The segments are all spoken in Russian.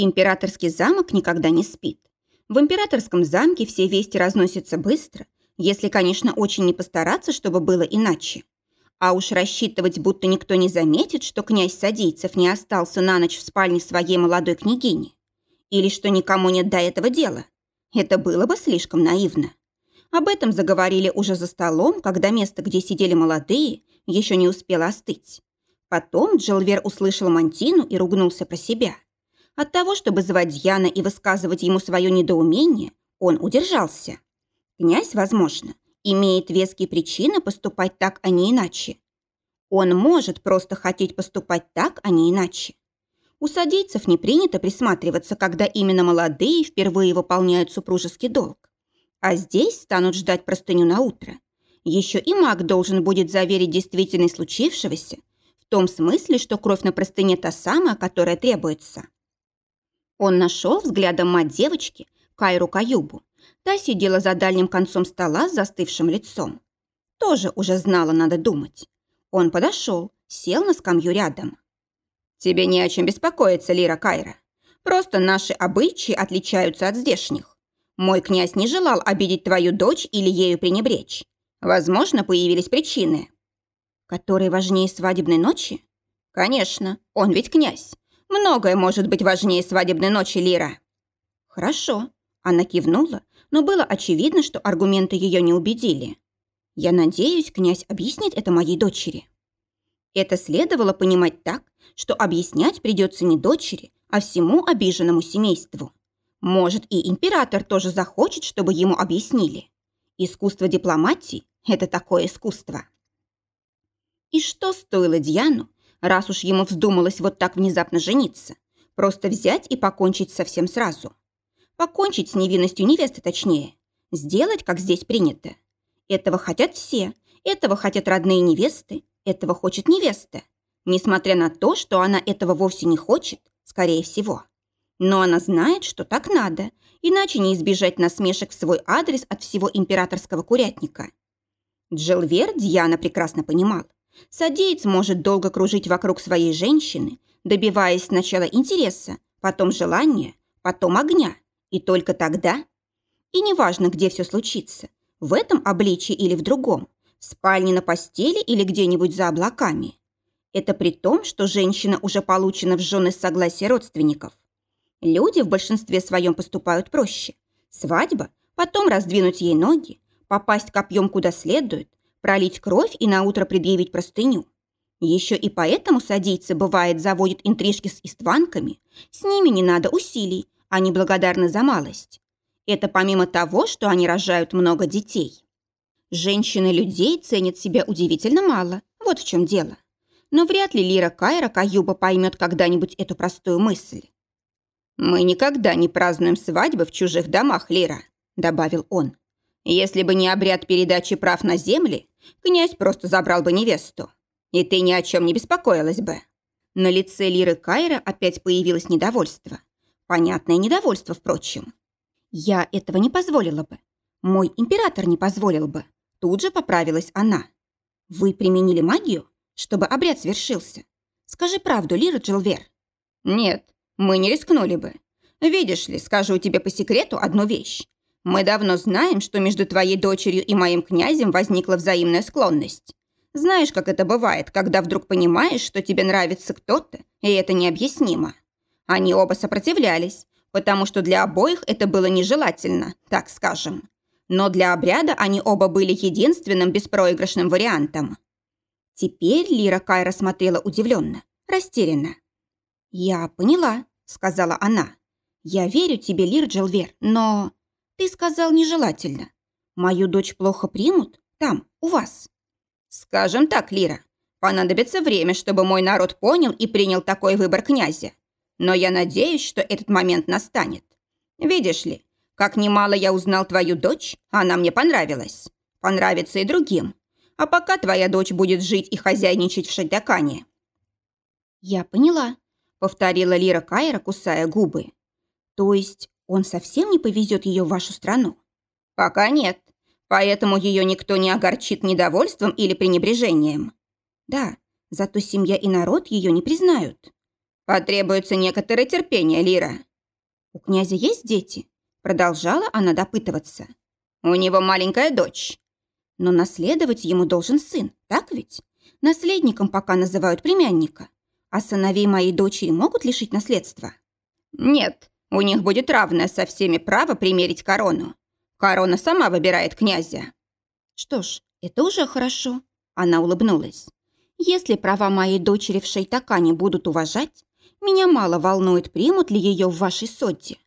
Императорский замок никогда не спит. В императорском замке все вести разносятся быстро, если, конечно, очень не постараться, чтобы было иначе. А уж рассчитывать, будто никто не заметит, что князь Садийцев не остался на ночь в спальне своей молодой княгини. Или что никому нет до этого дела. Это было бы слишком наивно. Об этом заговорили уже за столом, когда место, где сидели молодые, еще не успело остыть. Потом Джилвер услышал Мантину и ругнулся про себя. От того, чтобы звать Яна и высказывать ему свое недоумение, он удержался. Князь, возможно, имеет веские причины поступать так, а не иначе. Он может просто хотеть поступать так, а не иначе. У садийцев не принято присматриваться, когда именно молодые впервые выполняют супружеский долг. А здесь станут ждать простыню на утро. Еще и маг должен будет заверить действительность случившегося, в том смысле, что кровь на простыне та самая, которая требуется. Он нашел взглядом мать девочки, Кайру Каюбу. Та сидела за дальним концом стола с застывшим лицом. Тоже уже знала, надо думать. Он подошел, сел на скамью рядом. «Тебе не о чем беспокоиться, Лира Кайра. Просто наши обычаи отличаются от здешних. Мой князь не желал обидеть твою дочь или ею пренебречь. Возможно, появились причины». «Которые важнее свадебной ночи?» «Конечно, он ведь князь. Многое может быть важнее свадебной ночи, Лира». «Хорошо». Она кивнула, но было очевидно, что аргументы ее не убедили. «Я надеюсь, князь объяснит это моей дочери». Это следовало понимать так, что объяснять придется не дочери, а всему обиженному семейству. Может, и император тоже захочет, чтобы ему объяснили. Искусство дипломатии – это такое искусство. И что стоило Дьяну, раз уж ему вздумалось вот так внезапно жениться, просто взять и покончить совсем сразу? Покончить с невинностью невесты точнее. Сделать, как здесь принято. Этого хотят все. Этого хотят родные невесты. Этого хочет невеста несмотря на то, что она этого вовсе не хочет, скорее всего. Но она знает, что так надо, иначе не избежать насмешек в свой адрес от всего императорского курятника. Джилвер Дьяна прекрасно понимал. Садеец может долго кружить вокруг своей женщины, добиваясь сначала интереса, потом желания, потом огня. И только тогда... И неважно, где все случится, в этом обличии или в другом, в спальне на постели или где-нибудь за облаками. Это при том, что женщина уже получена в жены с согласия родственников. Люди в большинстве своем поступают проще. Свадьба, потом раздвинуть ей ноги, попасть копьем куда следует, пролить кровь и наутро предъявить простыню. Еще и поэтому садийцы, бывает, заводят интрижки с истванками. С ними не надо усилий, они благодарны за малость. Это помимо того, что они рожают много детей. Женщины людей ценят себя удивительно мало. Вот в чем дело но вряд ли Лира Кайра Каюба поймет когда-нибудь эту простую мысль. «Мы никогда не празднуем свадьбы в чужих домах, Лира», – добавил он. «Если бы не обряд передачи прав на земли, князь просто забрал бы невесту, и ты ни о чем не беспокоилась бы». На лице Лиры Кайра опять появилось недовольство. Понятное недовольство, впрочем. «Я этого не позволила бы. Мой император не позволил бы». Тут же поправилась она. «Вы применили магию?» чтобы обряд свершился. Скажи правду, Лира Джилвер». «Нет, мы не рискнули бы. Видишь ли, скажу тебе по секрету одну вещь. Мы давно знаем, что между твоей дочерью и моим князем возникла взаимная склонность. Знаешь, как это бывает, когда вдруг понимаешь, что тебе нравится кто-то, и это необъяснимо. Они оба сопротивлялись, потому что для обоих это было нежелательно, так скажем. Но для обряда они оба были единственным беспроигрышным вариантом. Теперь Лира Кайра смотрела удивленно, растерянно. «Я поняла», — сказала она. «Я верю тебе, Лир Джилвер, но...» «Ты сказал нежелательно. Мою дочь плохо примут там, у вас». «Скажем так, Лира, понадобится время, чтобы мой народ понял и принял такой выбор князя. Но я надеюсь, что этот момент настанет. Видишь ли, как немало я узнал твою дочь, она мне понравилась. Понравится и другим а пока твоя дочь будет жить и хозяйничать в Шайтакане». «Я поняла», — повторила Лира Кайра, кусая губы. «То есть он совсем не повезет ее в вашу страну?» «Пока нет. Поэтому ее никто не огорчит недовольством или пренебрежением». «Да, зато семья и народ ее не признают». «Потребуется некоторое терпение, Лира. «У князя есть дети?» Продолжала она допытываться. «У него маленькая дочь». «Но наследовать ему должен сын, так ведь? Наследником пока называют племянника. А сыновей моей дочери могут лишить наследства?» «Нет, у них будет равное со всеми право примерить корону. Корона сама выбирает князя». «Что ж, это уже хорошо», — она улыбнулась. «Если права моей дочери в Шейтакане будут уважать, меня мало волнует, примут ли ее в вашей сотте.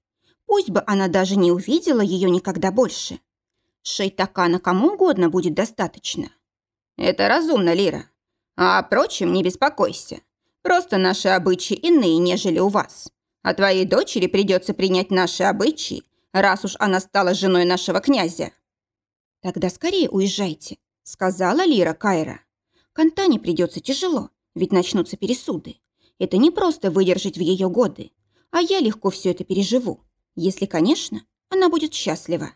Пусть бы она даже не увидела ее никогда больше. Шейтакана кому угодно будет достаточно». «Это разумно, Лира. А о прочем не беспокойся. Просто наши обычаи иные, нежели у вас. А твоей дочери придется принять наши обычаи, раз уж она стала женой нашего князя». «Тогда скорее уезжайте», — сказала Лира Кайра. «Кантане придется тяжело, ведь начнутся пересуды. Это не просто выдержать в ее годы, а я легко все это переживу, если, конечно, она будет счастлива».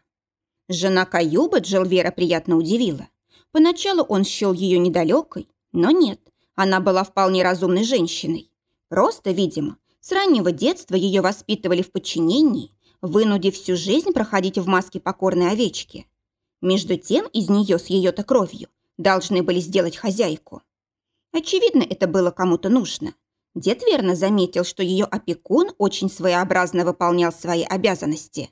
Жена Каюба Джелвера приятно удивила. Поначалу он счел ее недалекой, но нет, она была вполне разумной женщиной. Просто, видимо, с раннего детства ее воспитывали в подчинении, вынудив всю жизнь проходить в маске покорной овечки. Между тем из нее с ее-то кровью должны были сделать хозяйку. Очевидно, это было кому-то нужно. Дед верно заметил, что ее опекун очень своеобразно выполнял свои обязанности.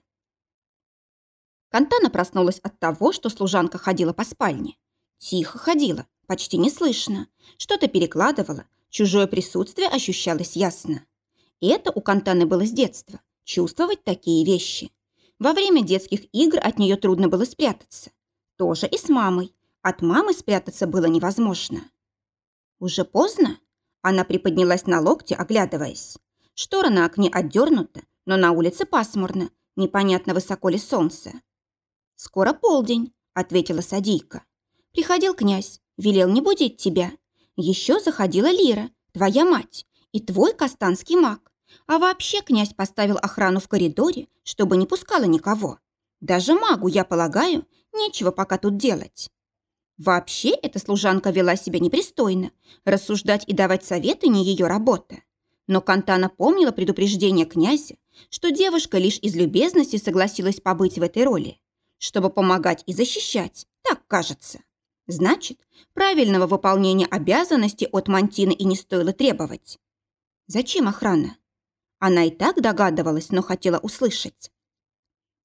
Кантана проснулась от того, что служанка ходила по спальне. Тихо ходила, почти не слышно. Что-то перекладывала, чужое присутствие ощущалось ясно. И это у Кантаны было с детства – чувствовать такие вещи. Во время детских игр от нее трудно было спрятаться. Тоже и с мамой. От мамы спрятаться было невозможно. Уже поздно? Она приподнялась на локте, оглядываясь. Штора на окне отдернута, но на улице пасмурно, непонятно высоко ли солнце. «Скоро полдень», — ответила Садийка. «Приходил князь, велел не будить тебя. Еще заходила Лира, твоя мать, и твой кастанский маг. А вообще князь поставил охрану в коридоре, чтобы не пускала никого. Даже магу, я полагаю, нечего пока тут делать. Вообще эта служанка вела себя непристойно. Рассуждать и давать советы не ее работа. Но Кантана помнила предупреждение князя, что девушка лишь из любезности согласилась побыть в этой роли, чтобы помогать и защищать, так кажется. Значит, правильного выполнения обязанностей от Мантины и не стоило требовать. Зачем охрана? Она и так догадывалась, но хотела услышать.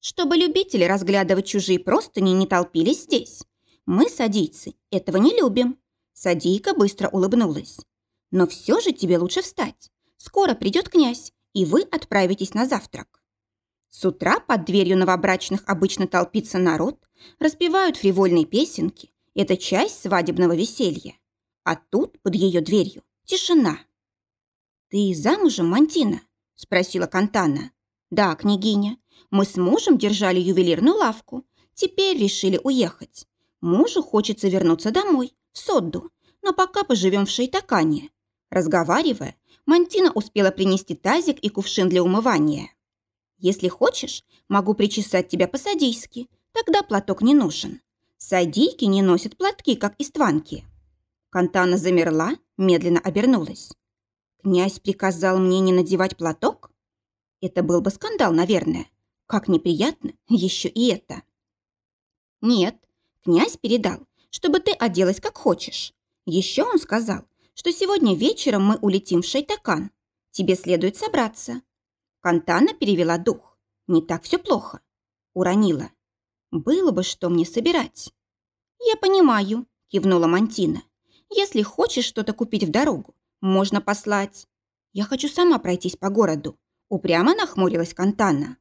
Чтобы любители разглядывать чужие простыни не толпились здесь. Мы, садийцы, этого не любим. Садийка быстро улыбнулась. Но все же тебе лучше встать. Скоро придет князь, и вы отправитесь на завтрак. С утра под дверью новобрачных обычно толпится народ, распевают фривольные песенки. Это часть свадебного веселья. А тут, под ее дверью, тишина. «Ты замужем, Мантина?» – спросила Кантана. «Да, княгиня. Мы с мужем держали ювелирную лавку. Теперь решили уехать. Мужу хочется вернуться домой, в Содду, но пока поживем в Шейтакане». Разговаривая, Мантина успела принести тазик и кувшин для умывания. «Если хочешь, могу причесать тебя по-садийски, тогда платок не нужен. Садийки не носят платки, как истванки». Кантана замерла, медленно обернулась. Князь приказал мне не надевать платок? Это был бы скандал, наверное. Как неприятно еще и это. Нет, князь передал, чтобы ты оделась как хочешь. Еще он сказал, что сегодня вечером мы улетим в Шайтакан. Тебе следует собраться. Кантана перевела дух. Не так все плохо. Уронила. Было бы что мне собирать. Я понимаю, кивнула Мантина. Если хочешь что-то купить в дорогу, можно послать. Я хочу сама пройтись по городу. Упрямо нахмурилась Кантана.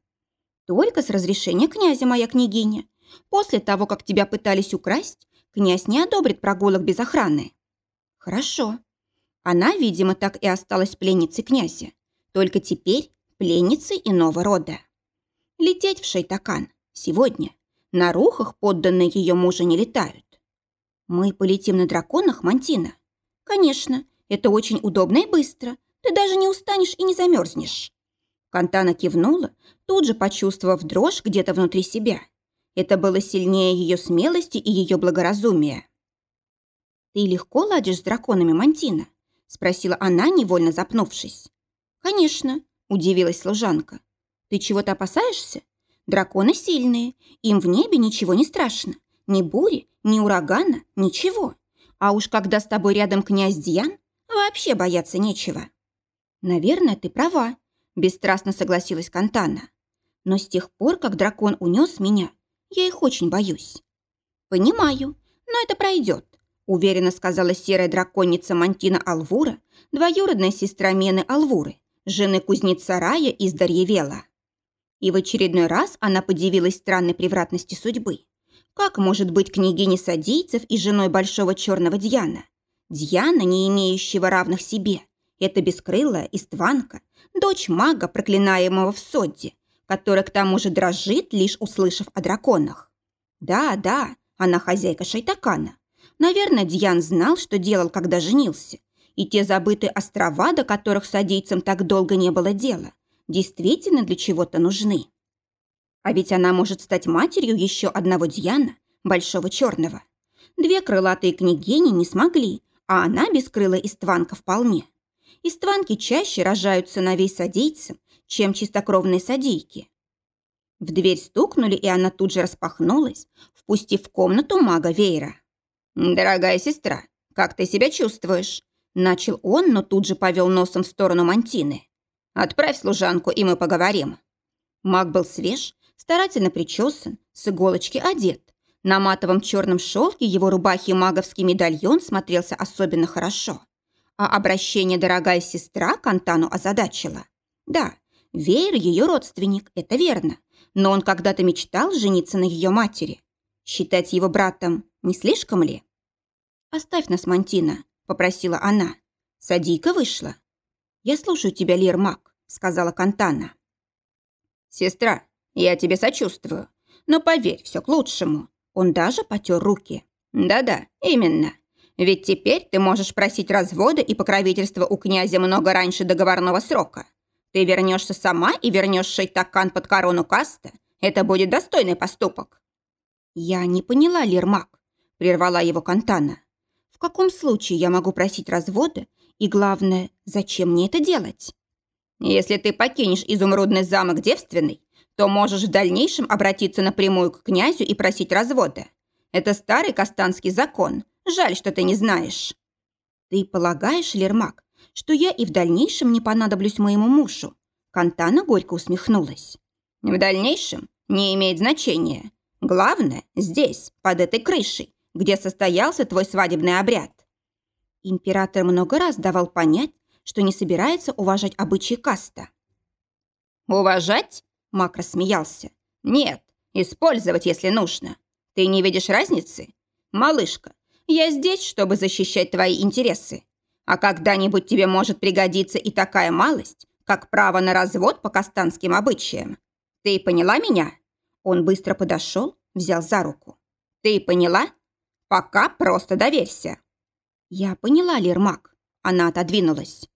Только с разрешения князя, моя княгиня. После того, как тебя пытались украсть, князь не одобрит прогулок без охраны. Хорошо. Она, видимо, так и осталась пленницей князя. Только теперь пленницей иного рода. Лететь в Шейтакан. Сегодня. На рухах подданные ее мужа не летают. Мы полетим на драконах, Мантина? Конечно, это очень удобно и быстро. Ты даже не устанешь и не замерзнешь». Кантана кивнула, тут же почувствовав дрожь где-то внутри себя. Это было сильнее ее смелости и ее благоразумия. «Ты легко ладишь с драконами, Мантина?» – спросила она, невольно запнувшись. «Конечно», – удивилась служанка. Ты чего-то опасаешься? Драконы сильные, им в небе ничего не страшно. Ни бури, ни урагана, ничего. А уж когда с тобой рядом князь Дьян, вообще бояться нечего. Наверное, ты права, бесстрастно согласилась Кантана. Но с тех пор, как дракон унес меня, я их очень боюсь. Понимаю, но это пройдет, уверенно сказала серая драконица Мантина Алвура, двоюродная сестра Мены Алвуры, жены кузнеца Рая из Дарьевела. И в очередной раз она подивилась странной превратности судьбы. Как может быть княгиней садийцев и женой большого черного Дьяна? Дьяна, не имеющего равных себе, это бескрылая истванка, дочь мага, проклинаемого в Содде, которая к тому же дрожит, лишь услышав о драконах. Да, да, она хозяйка Шайтакана. Наверное, Дьян знал, что делал, когда женился. И те забытые острова, до которых садийцам так долго не было дела, действительно для чего-то нужны. А ведь она может стать матерью еще одного Дьяна, Большого Черного. Две крылатые княгини не смогли, а она бескрылая истванка вполне. Истванки чаще рожают сыновей садейцам, чем чистокровные садейки. В дверь стукнули, и она тут же распахнулась, впустив в комнату мага Вейра. «Дорогая сестра, как ты себя чувствуешь?» Начал он, но тут же повел носом в сторону Мантины. Отправь служанку, и мы поговорим». Маг был свеж, старательно причесан, с иголочки одет. На матовом черном шелке его рубахи маговский медальон смотрелся особенно хорошо. А обращение «дорогая сестра» Кантану озадачило. Да, Вейр ее родственник, это верно. Но он когда-то мечтал жениться на ее матери. Считать его братом не слишком ли? «Оставь нас, Мантина», — попросила она. Садийка вышла. «Я слушаю тебя, Лир Мак сказала Кантана. «Сестра, я тебе сочувствую, но поверь, все к лучшему». Он даже потер руки. «Да-да, именно. Ведь теперь ты можешь просить развода и покровительства у князя много раньше договорного срока. Ты вернешься сама и вернешь Шейтакан под корону каста. Это будет достойный поступок». «Я не поняла, Лермак», — прервала его Кантана. «В каком случае я могу просить развода? И главное, зачем мне это делать?» Если ты покинешь изумрудный замок девственный, то можешь в дальнейшем обратиться напрямую к князю и просить развода. Это старый кастанский закон. Жаль, что ты не знаешь. Ты полагаешь, Лермак, что я и в дальнейшем не понадоблюсь моему мужу? Кантана горько усмехнулась. В дальнейшем не имеет значения. Главное здесь, под этой крышей, где состоялся твой свадебный обряд. Император много раз давал понять, что не собирается уважать обычаи каста. «Уважать?» – Мак рассмеялся. «Нет, использовать, если нужно. Ты не видишь разницы? Малышка, я здесь, чтобы защищать твои интересы. А когда-нибудь тебе может пригодиться и такая малость, как право на развод по кастанским обычаям. Ты поняла меня?» Он быстро подошел, взял за руку. «Ты поняла? Пока просто доверься». «Я поняла, Лермак». Она отодвинулась.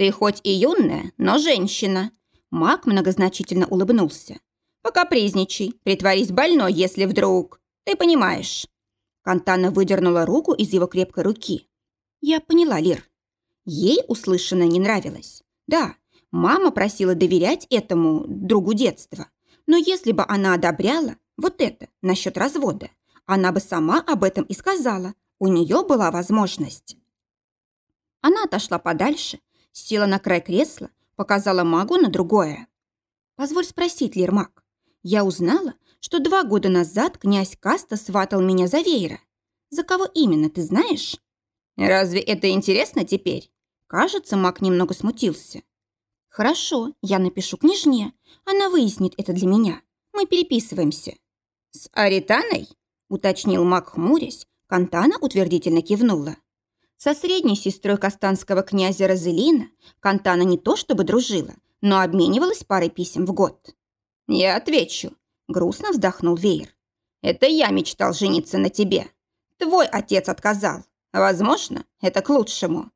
Ты хоть и юная, но женщина». Мак многозначительно улыбнулся. «Покапризничай, притворись больной, если вдруг... Ты понимаешь». Кантана выдернула руку из его крепкой руки. «Я поняла, Лир. Ей услышанное не нравилось. Да, мама просила доверять этому другу детства. Но если бы она одобряла вот это насчет развода, она бы сама об этом и сказала. У нее была возможность. Она отошла подальше, села на край кресла, показала магу на другое. «Позволь спросить, Лермак, я узнала, что два года назад князь Каста сватал меня за веера. За кого именно, ты знаешь?» «Разве это интересно теперь?» Кажется, маг немного смутился. «Хорошо, я напишу княжне. Она выяснит это для меня. Мы переписываемся». «С Аританой?» – уточнил маг, хмурясь. Кантана утвердительно кивнула. Со средней сестрой кастанского князя Розелина Кантана не то чтобы дружила, но обменивалась парой писем в год. «Я отвечу», — грустно вздохнул Вейер. «Это я мечтал жениться на тебе. Твой отец отказал. Возможно, это к лучшему».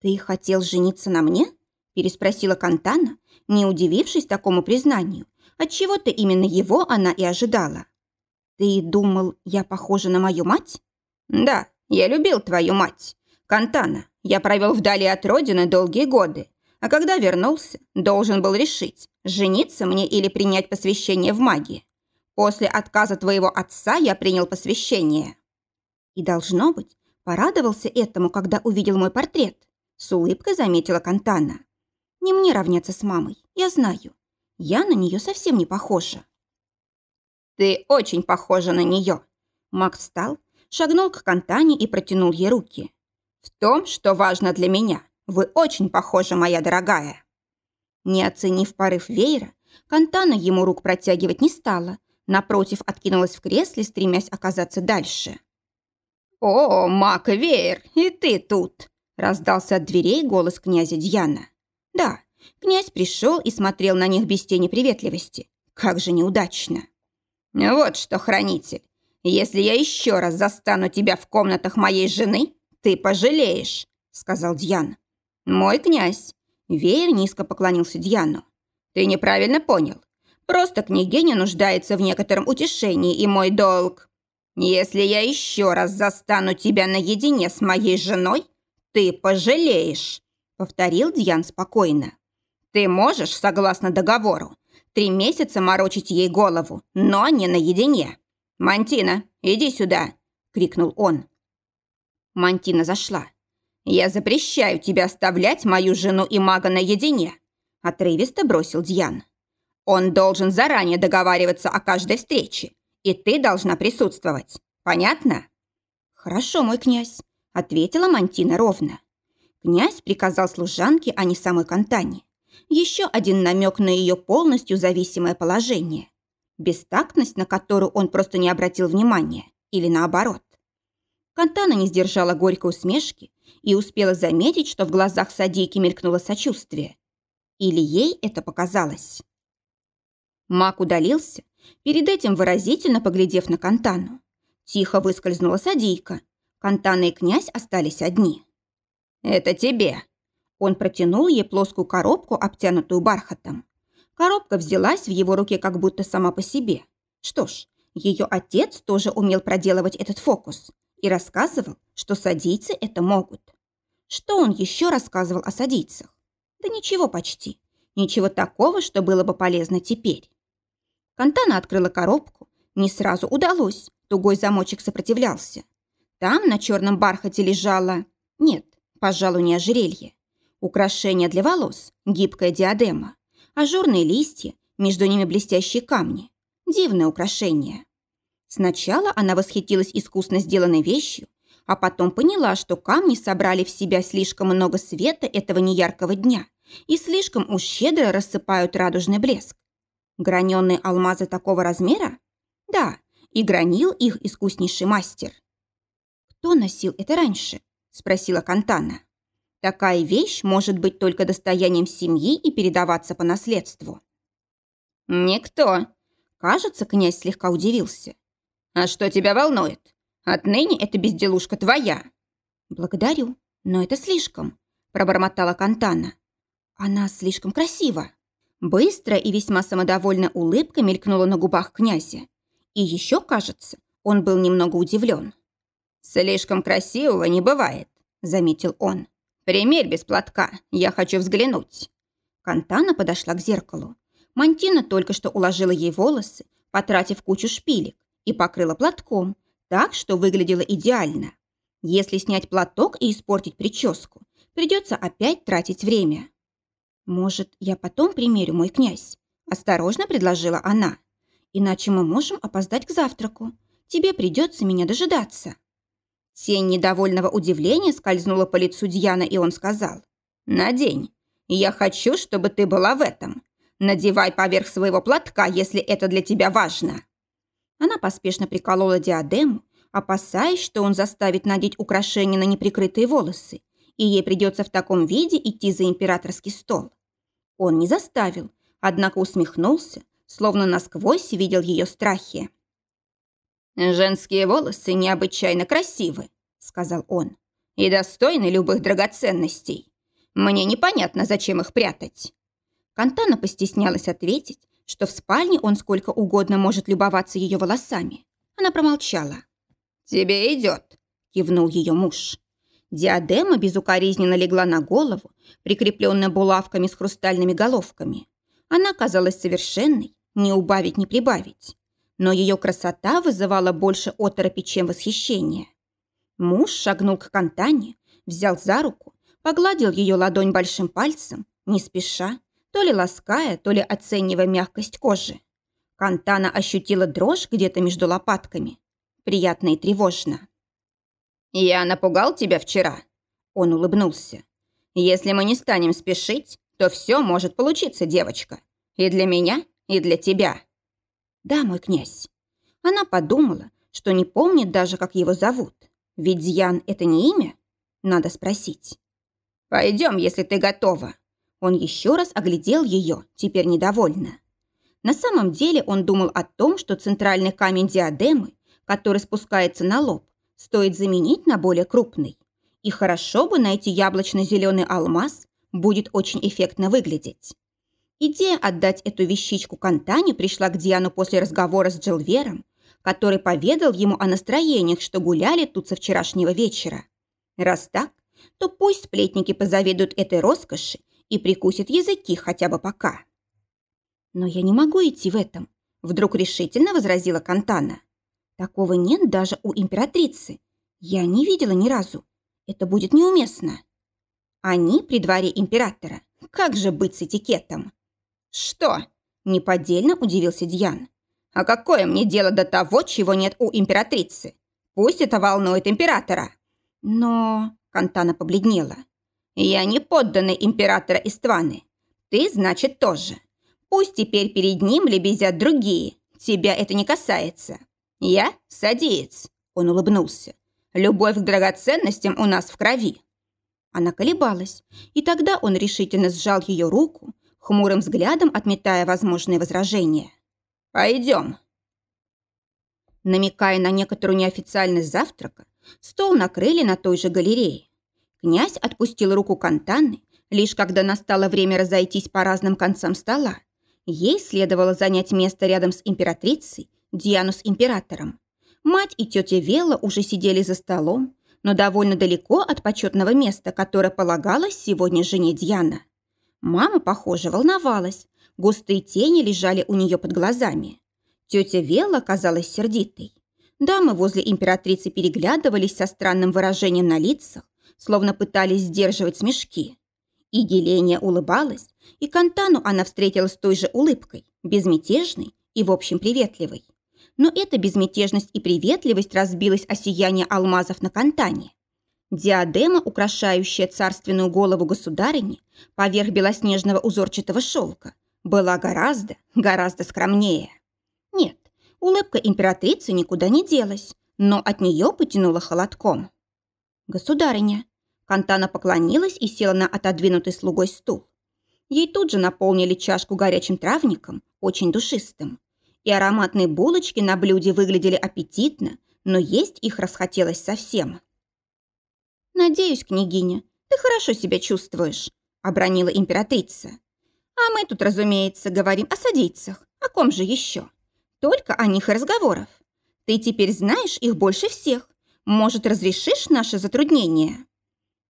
«Ты хотел жениться на мне?» – переспросила Кантана, не удивившись такому признанию. Отчего-то именно его она и ожидала. «Ты думал, я похожа на мою мать?» «Да, я любил твою мать. Кантана, я провел вдали от родины долгие годы, а когда вернулся, должен был решить, Жениться мне или принять посвящение в магии? После отказа твоего отца я принял посвящение». И, должно быть, порадовался этому, когда увидел мой портрет. С улыбкой заметила Кантана. «Не мне равняться с мамой, я знаю. Я на нее совсем не похожа». «Ты очень похожа на нее». Макс встал, шагнул к Кантане и протянул ей руки. «В том, что важно для меня, вы очень похожи, моя дорогая». Не оценив порыв веера, Кантана ему рук протягивать не стала, напротив откинулась в кресле, стремясь оказаться дальше. «О, Мак Веер, и ты тут!» – раздался от дверей голос князя Дьяна. «Да, князь пришел и смотрел на них без тени приветливости. Как же неудачно!» «Вот что, хранитель, если я еще раз застану тебя в комнатах моей жены, ты пожалеешь», – сказал Дьян. «Мой князь, Веер низко поклонился Дьяну. «Ты неправильно понял. Просто княгиня нуждается в некотором утешении, и мой долг. Если я еще раз застану тебя наедине с моей женой, ты пожалеешь», — повторил Дьян спокойно. «Ты можешь, согласно договору, три месяца морочить ей голову, но не наедине. Мантина, иди сюда!» — крикнул он. Мантина зашла. «Я запрещаю тебе оставлять мою жену и мага наедине», – отрывисто бросил Дьян. «Он должен заранее договариваться о каждой встрече, и ты должна присутствовать. Понятно?» «Хорошо, мой князь», – ответила Мантина ровно. Князь приказал служанке, а не самой Кантане. Еще один намек на ее полностью зависимое положение. Бестактность, на которую он просто не обратил внимания. Или наоборот. Кантана не сдержала горькой усмешки и успела заметить, что в глазах садейки мелькнуло сочувствие. Или ей это показалось? Мак удалился, перед этим выразительно поглядев на Кантану. Тихо выскользнула садейка. Кантана и князь остались одни. «Это тебе!» Он протянул ей плоскую коробку, обтянутую бархатом. Коробка взялась в его руке как будто сама по себе. Что ж, ее отец тоже умел проделывать этот фокус и рассказывал, что садийцы это могут. Что он еще рассказывал о садийцах? Да ничего почти. Ничего такого, что было бы полезно теперь. Кантана открыла коробку. Не сразу удалось. Тугой замочек сопротивлялся. Там на черном бархате лежало... Нет, пожалуй, не ожерелье. Украшение для волос, гибкая диадема, ажурные листья, между ними блестящие камни. Дивное украшение. Сначала она восхитилась искусно сделанной вещью, а потом поняла, что камни собрали в себя слишком много света этого неяркого дня и слишком уж щедро рассыпают радужный блеск. Граненые алмазы такого размера? Да, и гранил их искуснейший мастер. «Кто носил это раньше?» – спросила Кантана. «Такая вещь может быть только достоянием семьи и передаваться по наследству». «Никто». Кажется, князь слегка удивился. «А что тебя волнует? Отныне эта безделушка твоя». «Благодарю, но это слишком», – пробормотала Кантана. «Она слишком красива». Быстро и весьма самодовольная улыбка мелькнула на губах князя. И еще, кажется, он был немного удивлен. «Слишком красивого не бывает», – заметил он. «Примерь без платка, я хочу взглянуть». Кантана подошла к зеркалу. Мантина только что уложила ей волосы, потратив кучу шпилек, и покрыла платком, так что выглядело идеально. Если снять платок и испортить прическу, придется опять тратить время. «Может, я потом примерю, мой князь?» – осторожно предложила она. «Иначе мы можем опоздать к завтраку. Тебе придется меня дожидаться». Тень недовольного удивления скользнула по лицу Дьяна, и он сказал. «Надень. Я хочу, чтобы ты была в этом. Надевай поверх своего платка, если это для тебя важно». Она поспешно приколола диадему, опасаясь, что он заставит надеть украшение на неприкрытые волосы, и ей придется в таком виде идти за императорский стол. Он не заставил, однако усмехнулся, словно насквозь видел ее страхи. «Женские волосы необычайно красивы», — сказал он, «и достойны любых драгоценностей. Мне непонятно, зачем их прятать». Кантана постеснялась ответить, что в спальне он сколько угодно может любоваться ее волосами. Она промолчала. «Тебе идет», – кивнул ее муж. Диадема безукоризненно легла на голову, прикрепленная булавками с хрустальными головками. Она казалась совершенной, не убавить, не прибавить. Но ее красота вызывала больше оторопи, чем восхищение. Муж шагнул к Кантане, взял за руку, погладил ее ладонь большим пальцем, не спеша, то ли лаская, то ли оценивая мягкость кожи. Кантана ощутила дрожь где-то между лопатками. Приятно и тревожно. «Я напугал тебя вчера?» Он улыбнулся. «Если мы не станем спешить, то все может получиться, девочка. И для меня, и для тебя». «Да, мой князь». Она подумала, что не помнит даже, как его зовут. Ведь Дьян – это не имя? Надо спросить. «Пойдем, если ты готова». Он еще раз оглядел ее, теперь недовольно. На самом деле он думал о том, что центральный камень диадемы, который спускается на лоб, стоит заменить на более крупный. И хорошо бы найти яблочно-зеленый алмаз, будет очень эффектно выглядеть. Идея отдать эту вещичку Кантане пришла к Диану после разговора с Джилвером, который поведал ему о настроениях, что гуляли тут со вчерашнего вечера. Раз так, то пусть сплетники позавидуют этой роскоши и прикусят языки хотя бы пока. Но я не могу идти в этом, вдруг решительно возразила Кантана. Такого нет даже у императрицы. Я не видела ни разу. Это будет неуместно. Они при дворе императора. Как же быть с этикетом? «Что?» – неподдельно удивился Дьян. «А какое мне дело до того, чего нет у императрицы? Пусть это волнует императора». «Но...» – Кантана побледнела. «Я не подданный императора Истваны. Ты, значит, тоже. Пусть теперь перед ним лебезят другие. Тебя это не касается. Я садиец». Он улыбнулся. «Любовь к драгоценностям у нас в крови». Она колебалась, и тогда он решительно сжал ее руку, хмурым взглядом отметая возможные возражения. «Пойдем». Намекая на некоторую неофициальность завтрака, стол накрыли на той же галерее. Князь отпустил руку Кантаны, лишь когда настало время разойтись по разным концам стола. Ей следовало занять место рядом с императрицей, Диану с императором. Мать и тетя Вела уже сидели за столом, но довольно далеко от почетного места, которое полагалось сегодня жене Диана. Мама, похоже, волновалась. Густые тени лежали у нее под глазами. Тетя Вела казалась сердитой. Дамы возле императрицы переглядывались со странным выражением на лицах, словно пытались сдерживать смешки. И Геления улыбалась, и Кантану она встретила с той же улыбкой, безмятежной и, в общем, приветливой. Но эта безмятежность и приветливость разбилась о сияние алмазов на Кантане. Диадема, украшающая царственную голову государыни, поверх белоснежного узорчатого шелка, была гораздо, гораздо скромнее. Нет, улыбка императрицы никуда не делась, но от нее потянуло холодком. «Государыня!» Кантана поклонилась и села на отодвинутый слугой стул. Ей тут же наполнили чашку горячим травником, очень душистым. И ароматные булочки на блюде выглядели аппетитно, но есть их расхотелось совсем. «Надеюсь, княгиня, ты хорошо себя чувствуешь», — обронила императрица. «А мы тут, разумеется, говорим о садийцах. О ком же еще? Только о них и разговоров. Ты теперь знаешь их больше всех. Может, разрешишь наше затруднение?»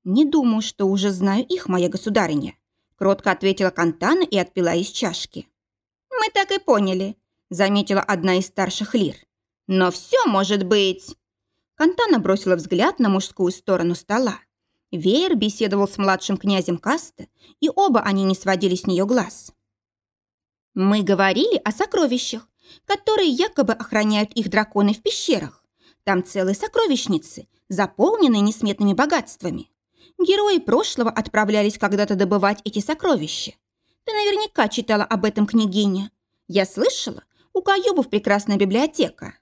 «Не думаю, что уже знаю их, моя государыня», — кротко ответила Кантана и отпила из чашки. «Мы так и поняли», — заметила одна из старших лир. «Но все может быть...» Кантана бросила взгляд на мужскую сторону стола. Веер беседовал с младшим князем Каста, и оба они не сводили с нее глаз. «Мы говорили о сокровищах, которые якобы охраняют их драконы в пещерах. Там целые сокровищницы, заполненные несметными богатствами. Герои прошлого отправлялись когда-то добывать эти сокровища. Ты наверняка читала об этом княгиня. Я слышала, у Каюбов прекрасная библиотека».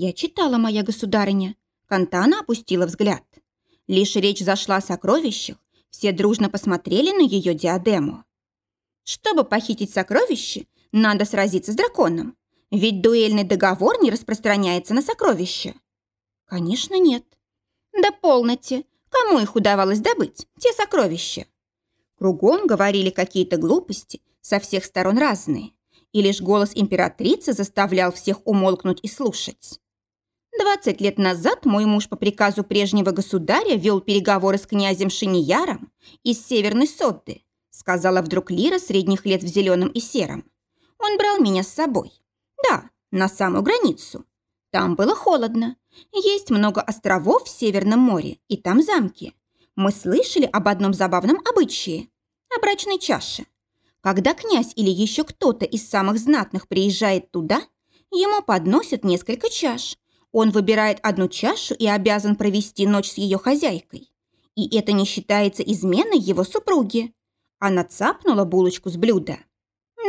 «Я читала, моя государыня». Кантана опустила взгляд. Лишь речь зашла о сокровищах, все дружно посмотрели на ее диадему. Чтобы похитить сокровище, надо сразиться с драконом. Ведь дуэльный договор не распространяется на сокровища. Конечно, нет. Да полноте. Кому их удавалось добыть, те сокровища? Кругом говорили какие-то глупости, со всех сторон разные. И лишь голос императрицы заставлял всех умолкнуть и слушать. Двадцать лет назад мой муж по приказу прежнего государя вел переговоры с князем Шинияром из Северной Содды, сказала вдруг Лира средних лет в зеленом и сером. Он брал меня с собой. Да, на самую границу. Там было холодно. Есть много островов в Северном море, и там замки. Мы слышали об одном забавном обычае – о брачной чаше. Когда князь или еще кто-то из самых знатных приезжает туда, ему подносят несколько чаш. Он выбирает одну чашу и обязан провести ночь с ее хозяйкой. И это не считается изменой его супруги. Она цапнула булочку с блюда.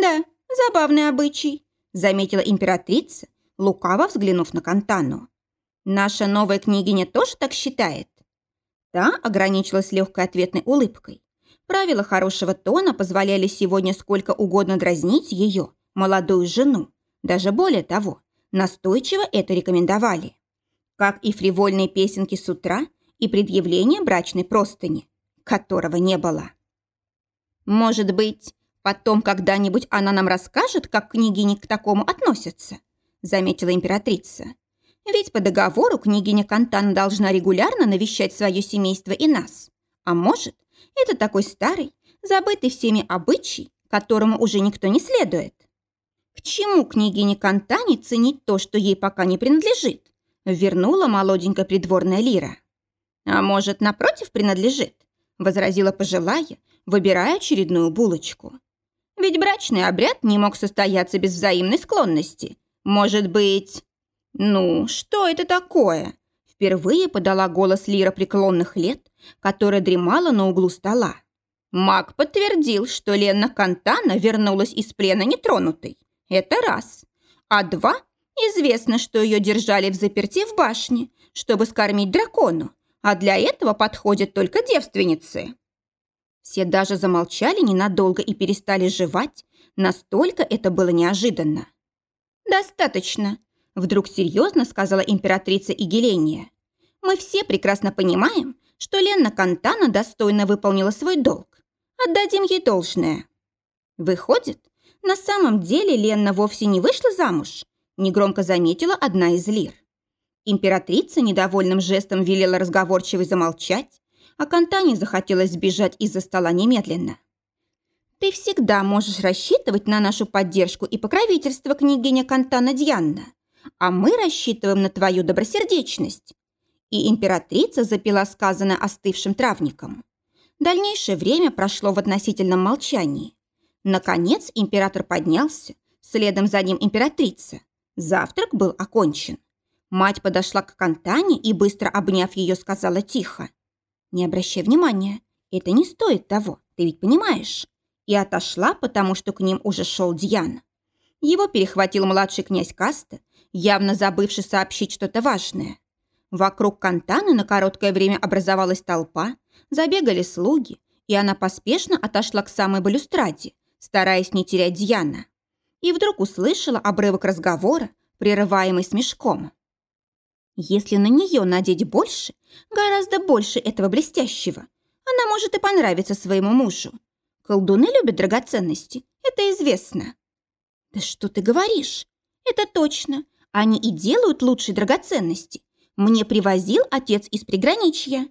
«Да, забавный обычай», – заметила императрица, лукаво взглянув на Кантану. «Наша новая княгиня тоже так считает?» Та ограничилась легкой ответной улыбкой. Правила хорошего тона позволяли сегодня сколько угодно дразнить ее, молодую жену. Даже более того, настойчиво это рекомендовали. Как и фривольные песенки с утра и предъявление брачной простыни, которого не было. Может быть, потом когда-нибудь она нам расскажет, как княгини к такому относятся, заметила императрица. Ведь по договору княгиня Кантана должна регулярно навещать свое семейство и нас. А может, это такой старый, забытый всеми обычай, которому уже никто не следует. К чему княгине Кантане ценить то, что ей пока не принадлежит? Вернула молоденькая придворная лира. А может, напротив, принадлежит? Возразила пожилая, выбирая очередную булочку. Ведь брачный обряд не мог состояться без взаимной склонности. Может быть... Ну, что это такое? Впервые подала голос Лира преклонных лет, которая дремала на углу стола. Маг подтвердил, что Лена Кантана вернулась из плена нетронутой. Это раз. А два, известно, что ее держали в заперти в башне, чтобы скормить дракону, а для этого подходят только девственницы. Все даже замолчали ненадолго и перестали жевать, настолько это было неожиданно. «Достаточно», Вдруг серьезно сказала императрица Игеления. «Мы все прекрасно понимаем, что Ленна Кантана достойно выполнила свой долг. Отдадим ей должное». «Выходит, на самом деле Ленна вовсе не вышла замуж?» негромко заметила одна из лир. Императрица недовольным жестом велела разговорчивой замолчать, а Кантане захотелось сбежать из-за стола немедленно. «Ты всегда можешь рассчитывать на нашу поддержку и покровительство, княгиня Кантана Дьянна а мы рассчитываем на твою добросердечность». И императрица запила сказанное остывшим травником. Дальнейшее время прошло в относительном молчании. Наконец император поднялся, следом за ним императрица. Завтрак был окончен. Мать подошла к Кантане и, быстро обняв ее, сказала тихо. «Не обращай внимания, это не стоит того, ты ведь понимаешь?» И отошла, потому что к ним уже шел Дьян. Его перехватил младший князь Каста явно забывший сообщить что-то важное. Вокруг Кантаны на короткое время образовалась толпа, забегали слуги, и она поспешно отошла к самой балюстраде, стараясь не терять Дьяна. И вдруг услышала обрывок разговора, прерываемый смешком. Если на нее надеть больше, гораздо больше этого блестящего, она может и понравиться своему мужу. Колдуны любят драгоценности, это известно. Да что ты говоришь? Это точно. Они и делают лучшие драгоценности. Мне привозил отец из приграничья».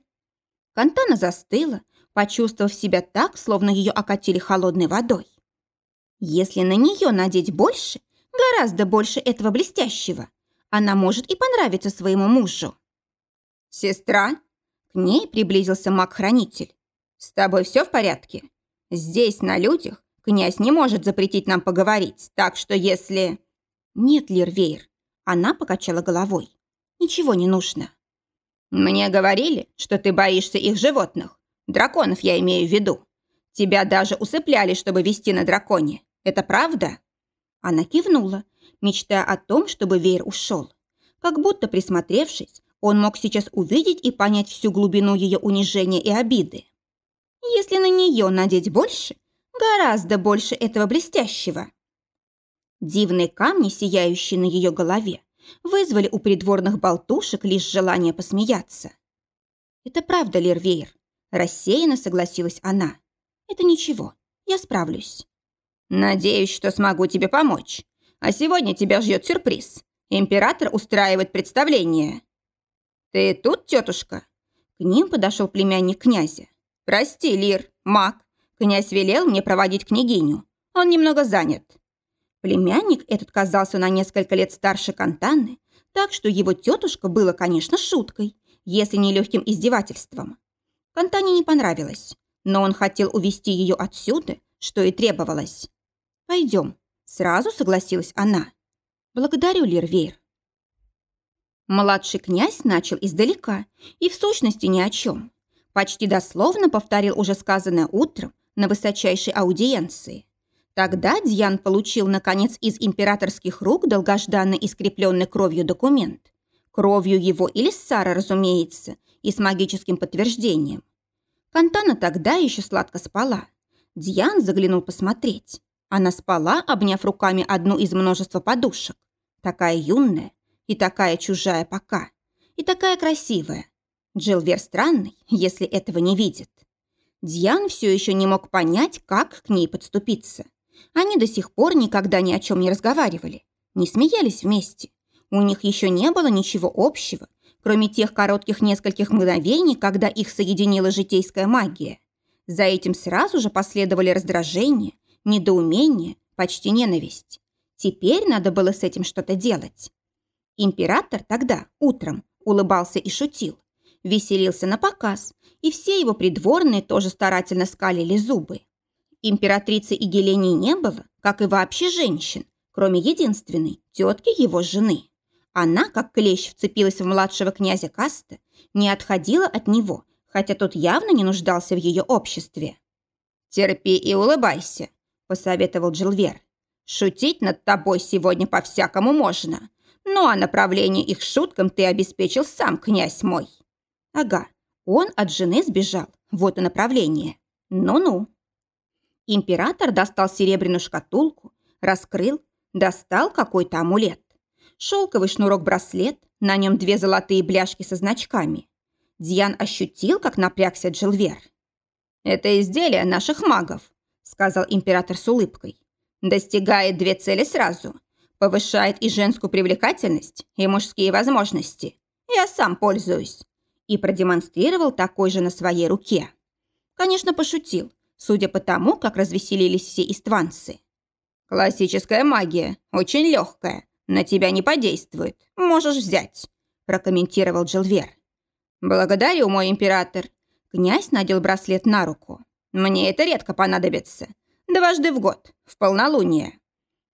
Кантана застыла, почувствовав себя так, словно ее окатили холодной водой. Если на нее надеть больше, гораздо больше этого блестящего, она может и понравиться своему мужу. «Сестра?» К ней приблизился маг-хранитель. «С тобой все в порядке? Здесь, на людях, князь не может запретить нам поговорить, так что если...» «Нет, Лирвейр, она покачала головой. «Ничего не нужно». «Мне говорили, что ты боишься их животных. Драконов я имею в виду. Тебя даже усыпляли, чтобы вести на драконе. Это правда?» Она кивнула, мечтая о том, чтобы веер ушел. Как будто присмотревшись, он мог сейчас увидеть и понять всю глубину ее унижения и обиды. Если на нее надеть больше, гораздо больше этого блестящего, Дивные камни, сияющие на ее голове, вызвали у придворных болтушек лишь желание посмеяться. «Это правда, Лервейр», – рассеянно согласилась она. «Это ничего, я справлюсь». «Надеюсь, что смогу тебе помочь. А сегодня тебя ждет сюрприз. Император устраивает представление». «Ты тут, тетушка?» К ним подошел племянник князя. «Прости, Лир, маг. Князь велел мне проводить княгиню. Он немного занят. Племянник этот казался на несколько лет старше Кантаны, так что его тетушка была, конечно, шуткой, если не легким издевательством. Кантане не понравилось, но он хотел увести ее отсюда, что и требовалось. «Пойдем», — сразу согласилась она. «Благодарю, Лирвейр». Младший князь начал издалека и в сущности ни о чем. Почти дословно повторил уже сказанное утром на высочайшей аудиенции. Тогда Дьян получил, наконец, из императорских рук долгожданный и скрепленный кровью документ. Кровью его или Сара, разумеется, и с магическим подтверждением. Кантана тогда еще сладко спала. Дьян заглянул посмотреть. Она спала, обняв руками одну из множества подушек. Такая юная и такая чужая пока. И такая красивая. Джилвер странный, если этого не видит. Дьян все еще не мог понять, как к ней подступиться. Они до сих пор никогда ни о чем не разговаривали, не смеялись вместе. У них еще не было ничего общего, кроме тех коротких нескольких мгновений, когда их соединила житейская магия. За этим сразу же последовали раздражение, недоумение, почти ненависть. Теперь надо было с этим что-то делать. Император тогда, утром, улыбался и шутил. Веселился на показ, и все его придворные тоже старательно скалили зубы. Императрицы и Гелении не было, как и вообще женщин, кроме единственной, тетки его жены. Она, как клещ, вцепилась в младшего князя Каста, не отходила от него, хотя тот явно не нуждался в ее обществе. «Терпи и улыбайся», – посоветовал Джилвер. «Шутить над тобой сегодня по-всякому можно. Ну а направление их шуткам ты обеспечил сам, князь мой». «Ага, он от жены сбежал, вот и направление. Ну-ну». Император достал серебряную шкатулку, раскрыл, достал какой-то амулет. Шелковый шнурок-браслет, на нем две золотые бляшки со значками. Дьян ощутил, как напрягся Джилвер. «Это изделие наших магов», — сказал император с улыбкой. «Достигает две цели сразу. Повышает и женскую привлекательность, и мужские возможности. Я сам пользуюсь». И продемонстрировал такой же на своей руке. Конечно, пошутил, судя по тому, как развеселились все истванцы. «Классическая магия, очень легкая, на тебя не подействует, можешь взять», прокомментировал Джилвер. «Благодарю, мой император». Князь надел браслет на руку. «Мне это редко понадобится. Дважды в год, в полнолуние».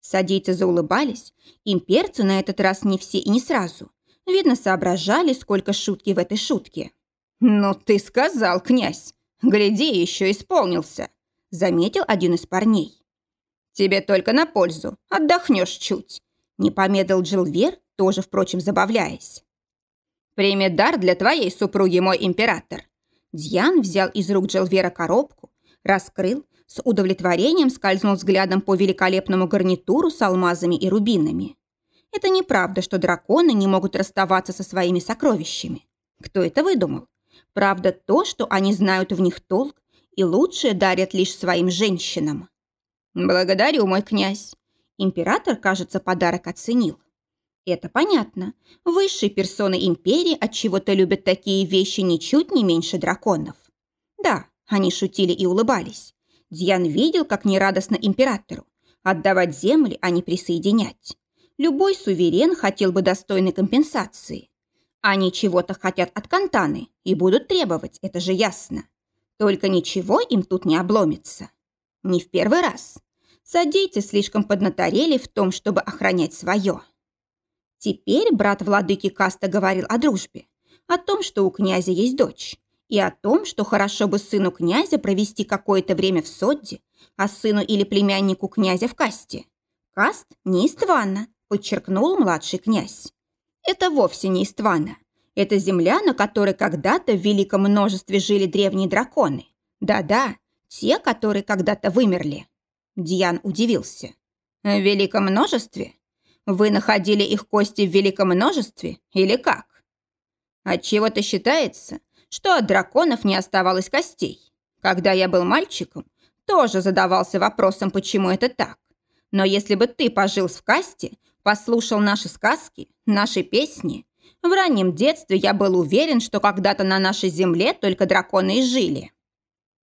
Садийцы заулыбались. Имперцы на этот раз не все и не сразу. Видно, соображали, сколько шутки в этой шутке. «Ну ты сказал, князь! Гляди, еще исполнился», — заметил один из парней. «Тебе только на пользу, отдохнешь чуть», — не помедлил Джилвер, тоже, впрочем, забавляясь. «Прими дар для твоей супруги, мой император». Дьян взял из рук Джилвера коробку, раскрыл, с удовлетворением скользнул взглядом по великолепному гарнитуру с алмазами и рубинами. Это неправда, что драконы не могут расставаться со своими сокровищами. Кто это выдумал? Правда то, что они знают в них толк и лучшее дарят лишь своим женщинам. Благодарю, мой князь. Император, кажется, подарок оценил. Это понятно. Высшие персоны империи от чего то любят такие вещи ничуть не меньше драконов. Да, они шутили и улыбались. Дьян видел, как нерадостно императору. Отдавать земли, а не присоединять. Любой суверен хотел бы достойной компенсации. Они чего-то хотят от Кантаны и будут требовать, это же ясно. Только ничего им тут не обломится. Не в первый раз. Садите слишком поднаторели в том, чтобы охранять свое. Теперь брат владыки Каста говорил о дружбе, о том, что у князя есть дочь, и о том, что хорошо бы сыну князя провести какое-то время в Содде, а сыну или племяннику князя в Касте. Каст не Иствана, подчеркнул младший князь. Это вовсе не Иствана. Это земля, на которой когда-то в великом множестве жили древние драконы. Да-да, те, которые когда-то вымерли. Диан удивился. В великом множестве? Вы находили их кости в великом множестве или как? Отчего-то считается, что от драконов не оставалось костей. Когда я был мальчиком, тоже задавался вопросом, почему это так. Но если бы ты пожил в касте, послушал наши сказки, наши песни. В раннем детстве я был уверен, что когда-то на нашей земле только драконы и жили.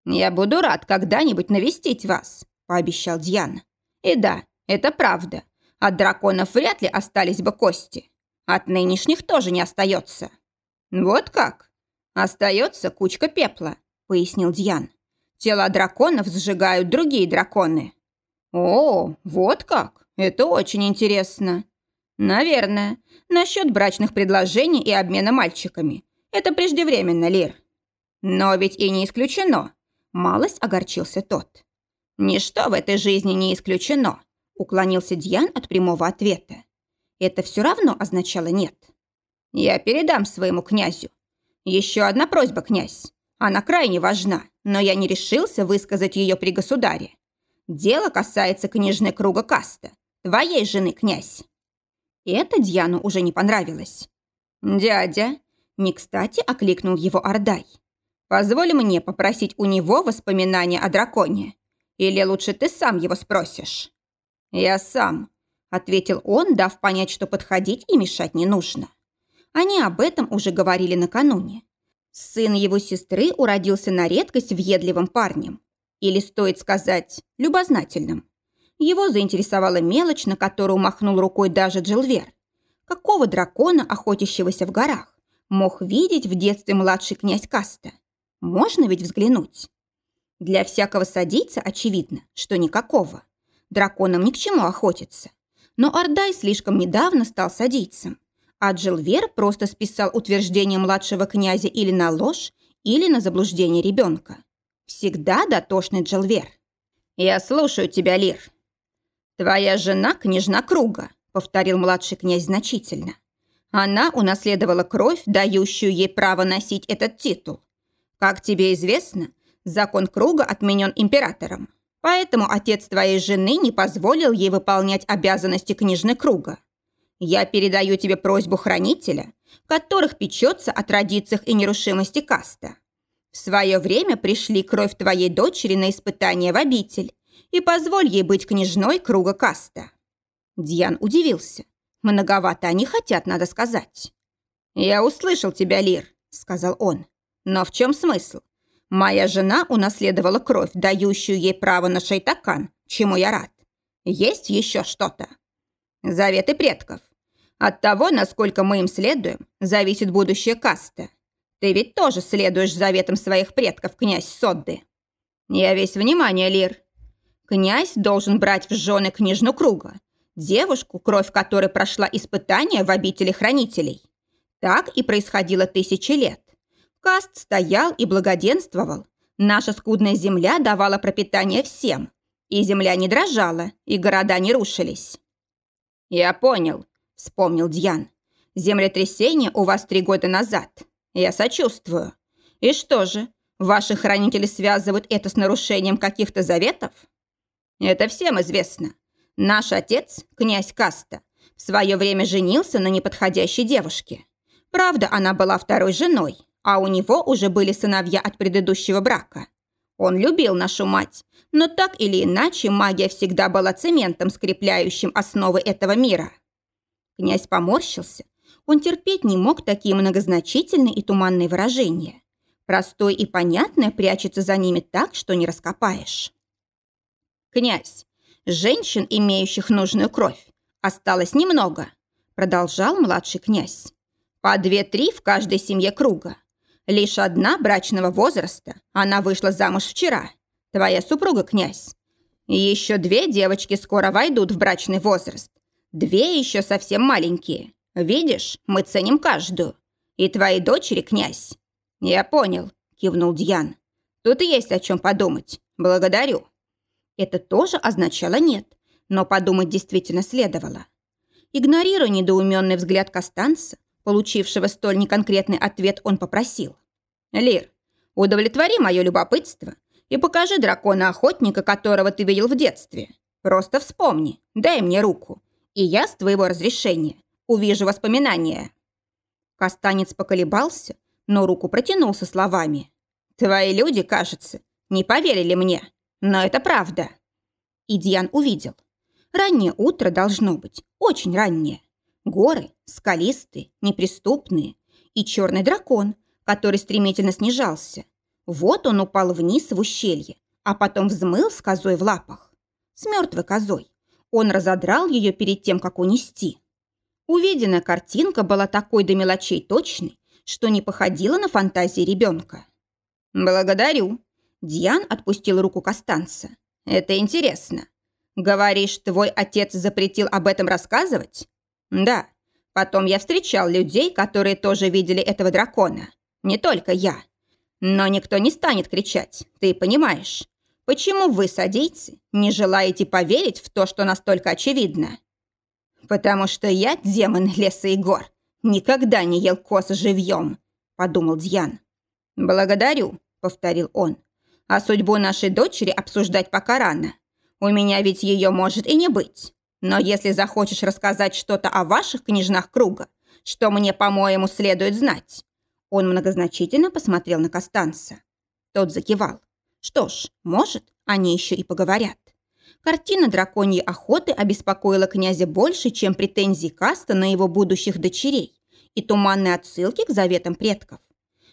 «Я буду рад когда-нибудь навестить вас», – пообещал Дьян. «И да, это правда. От драконов вряд ли остались бы кости. От нынешних тоже не остается». «Вот как? Остается кучка пепла», – пояснил Дьян. «Тела драконов сжигают другие драконы». «О, вот как! Это очень интересно». «Наверное. Насчет брачных предложений и обмена мальчиками. Это преждевременно, Лир». «Но ведь и не исключено», – малость огорчился тот. «Ничто в этой жизни не исключено», – уклонился Дьян от прямого ответа. Это все равно означало «нет». «Я передам своему князю. Еще одна просьба, князь. Она крайне важна, но я не решился высказать ее при государе. Дело касается княжны круга каста, твоей жены, князь». Это Дьяну уже не понравилось. «Дядя», – не кстати окликнул его Ордай. «Позволь мне попросить у него воспоминания о драконе. Или лучше ты сам его спросишь?» «Я сам», – ответил он, дав понять, что подходить и мешать не нужно. Они об этом уже говорили накануне. Сын его сестры уродился на редкость въедливым парнем. Или, стоит сказать, любознательным. Его заинтересовала мелочь, на которую махнул рукой даже Джилвер. Какого дракона, охотящегося в горах, мог видеть в детстве младший князь Каста? Можно ведь взглянуть. Для всякого садиться очевидно, что никакого. Драконам ни к чему охотиться. Но Ордай слишком недавно стал садийцем, а Джилвер просто списал утверждение младшего князя или на ложь, или на заблуждение ребенка. Всегда дотошный Джилвер. «Я слушаю тебя, Лир», «Твоя жена княжна Круга», — повторил младший князь значительно. «Она унаследовала кровь, дающую ей право носить этот титул. Как тебе известно, закон Круга отменен императором, поэтому отец твоей жены не позволил ей выполнять обязанности княжны Круга. Я передаю тебе просьбу хранителя, которых печется о традициях и нерушимости каста. В свое время пришли кровь твоей дочери на испытание в обитель, и позволь ей быть княжной круга каста». Дьян удивился. Многовато они хотят, надо сказать. «Я услышал тебя, Лир», — сказал он. «Но в чем смысл? Моя жена унаследовала кровь, дающую ей право на шейтакан, чему я рад. Есть еще что-то?» «Заветы предков. От того, насколько мы им следуем, зависит будущее каста. Ты ведь тоже следуешь заветам своих предков, князь Содды». «Я весь внимание, Лир», Князь должен брать в жены княжну круга, девушку, кровь которой прошла испытания в обители хранителей. Так и происходило тысячи лет. Каст стоял и благоденствовал. Наша скудная земля давала пропитание всем. И земля не дрожала, и города не рушились. «Я понял», — вспомнил Дьян. «Землетрясение у вас три года назад. Я сочувствую. И что же, ваши хранители связывают это с нарушением каких-то заветов?» Это всем известно. Наш отец, князь Каста, в свое время женился на неподходящей девушке. Правда, она была второй женой, а у него уже были сыновья от предыдущего брака. Он любил нашу мать, но так или иначе магия всегда была цементом, скрепляющим основы этого мира. Князь поморщился. Он терпеть не мог такие многозначительные и туманные выражения. Простое и понятное прячется за ними так, что не раскопаешь. «Князь, женщин, имеющих нужную кровь, осталось немного», продолжал младший князь. «По две-три в каждой семье круга. Лишь одна брачного возраста, она вышла замуж вчера. Твоя супруга, князь. И еще две девочки скоро войдут в брачный возраст. Две еще совсем маленькие. Видишь, мы ценим каждую. И твои дочери, князь». «Я понял», – кивнул Дьян. «Тут есть о чем подумать. Благодарю». Это тоже означало «нет», но подумать действительно следовало. Игнорируя недоуменный взгляд Костанца, получившего столь неконкретный ответ, он попросил. «Лир, удовлетвори мое любопытство и покажи дракона-охотника, которого ты видел в детстве. Просто вспомни, дай мне руку, и я с твоего разрешения увижу воспоминания». Костанец поколебался, но руку протянул со словами. «Твои люди, кажется, не поверили мне». Но это правда. И Диан увидел. Раннее утро должно быть, очень раннее. Горы скалистые, неприступные. И черный дракон, который стремительно снижался. Вот он упал вниз в ущелье, а потом взмыл с козой в лапах. С мертвой козой. Он разодрал ее перед тем, как унести. Увиденная картинка была такой до мелочей точной, что не походила на фантазии ребенка. «Благодарю». Диан отпустил руку Костанца. «Это интересно. Говоришь, твой отец запретил об этом рассказывать?» «Да. Потом я встречал людей, которые тоже видели этого дракона. Не только я. Но никто не станет кричать, ты понимаешь. Почему вы, садийцы, не желаете поверить в то, что настолько очевидно?» «Потому что я, демон леса и гор, никогда не ел коз живьем», — подумал Дьян. «Благодарю», — повторил он. «А судьбу нашей дочери обсуждать пока рано. У меня ведь ее может и не быть. Но если захочешь рассказать что-то о ваших княжнах круга, что мне, по-моему, следует знать». Он многозначительно посмотрел на Костанца. Тот закивал. Что ж, может, они еще и поговорят. Картина драконьей охоты обеспокоила князя больше, чем претензии Каста на его будущих дочерей и туманные отсылки к заветам предков.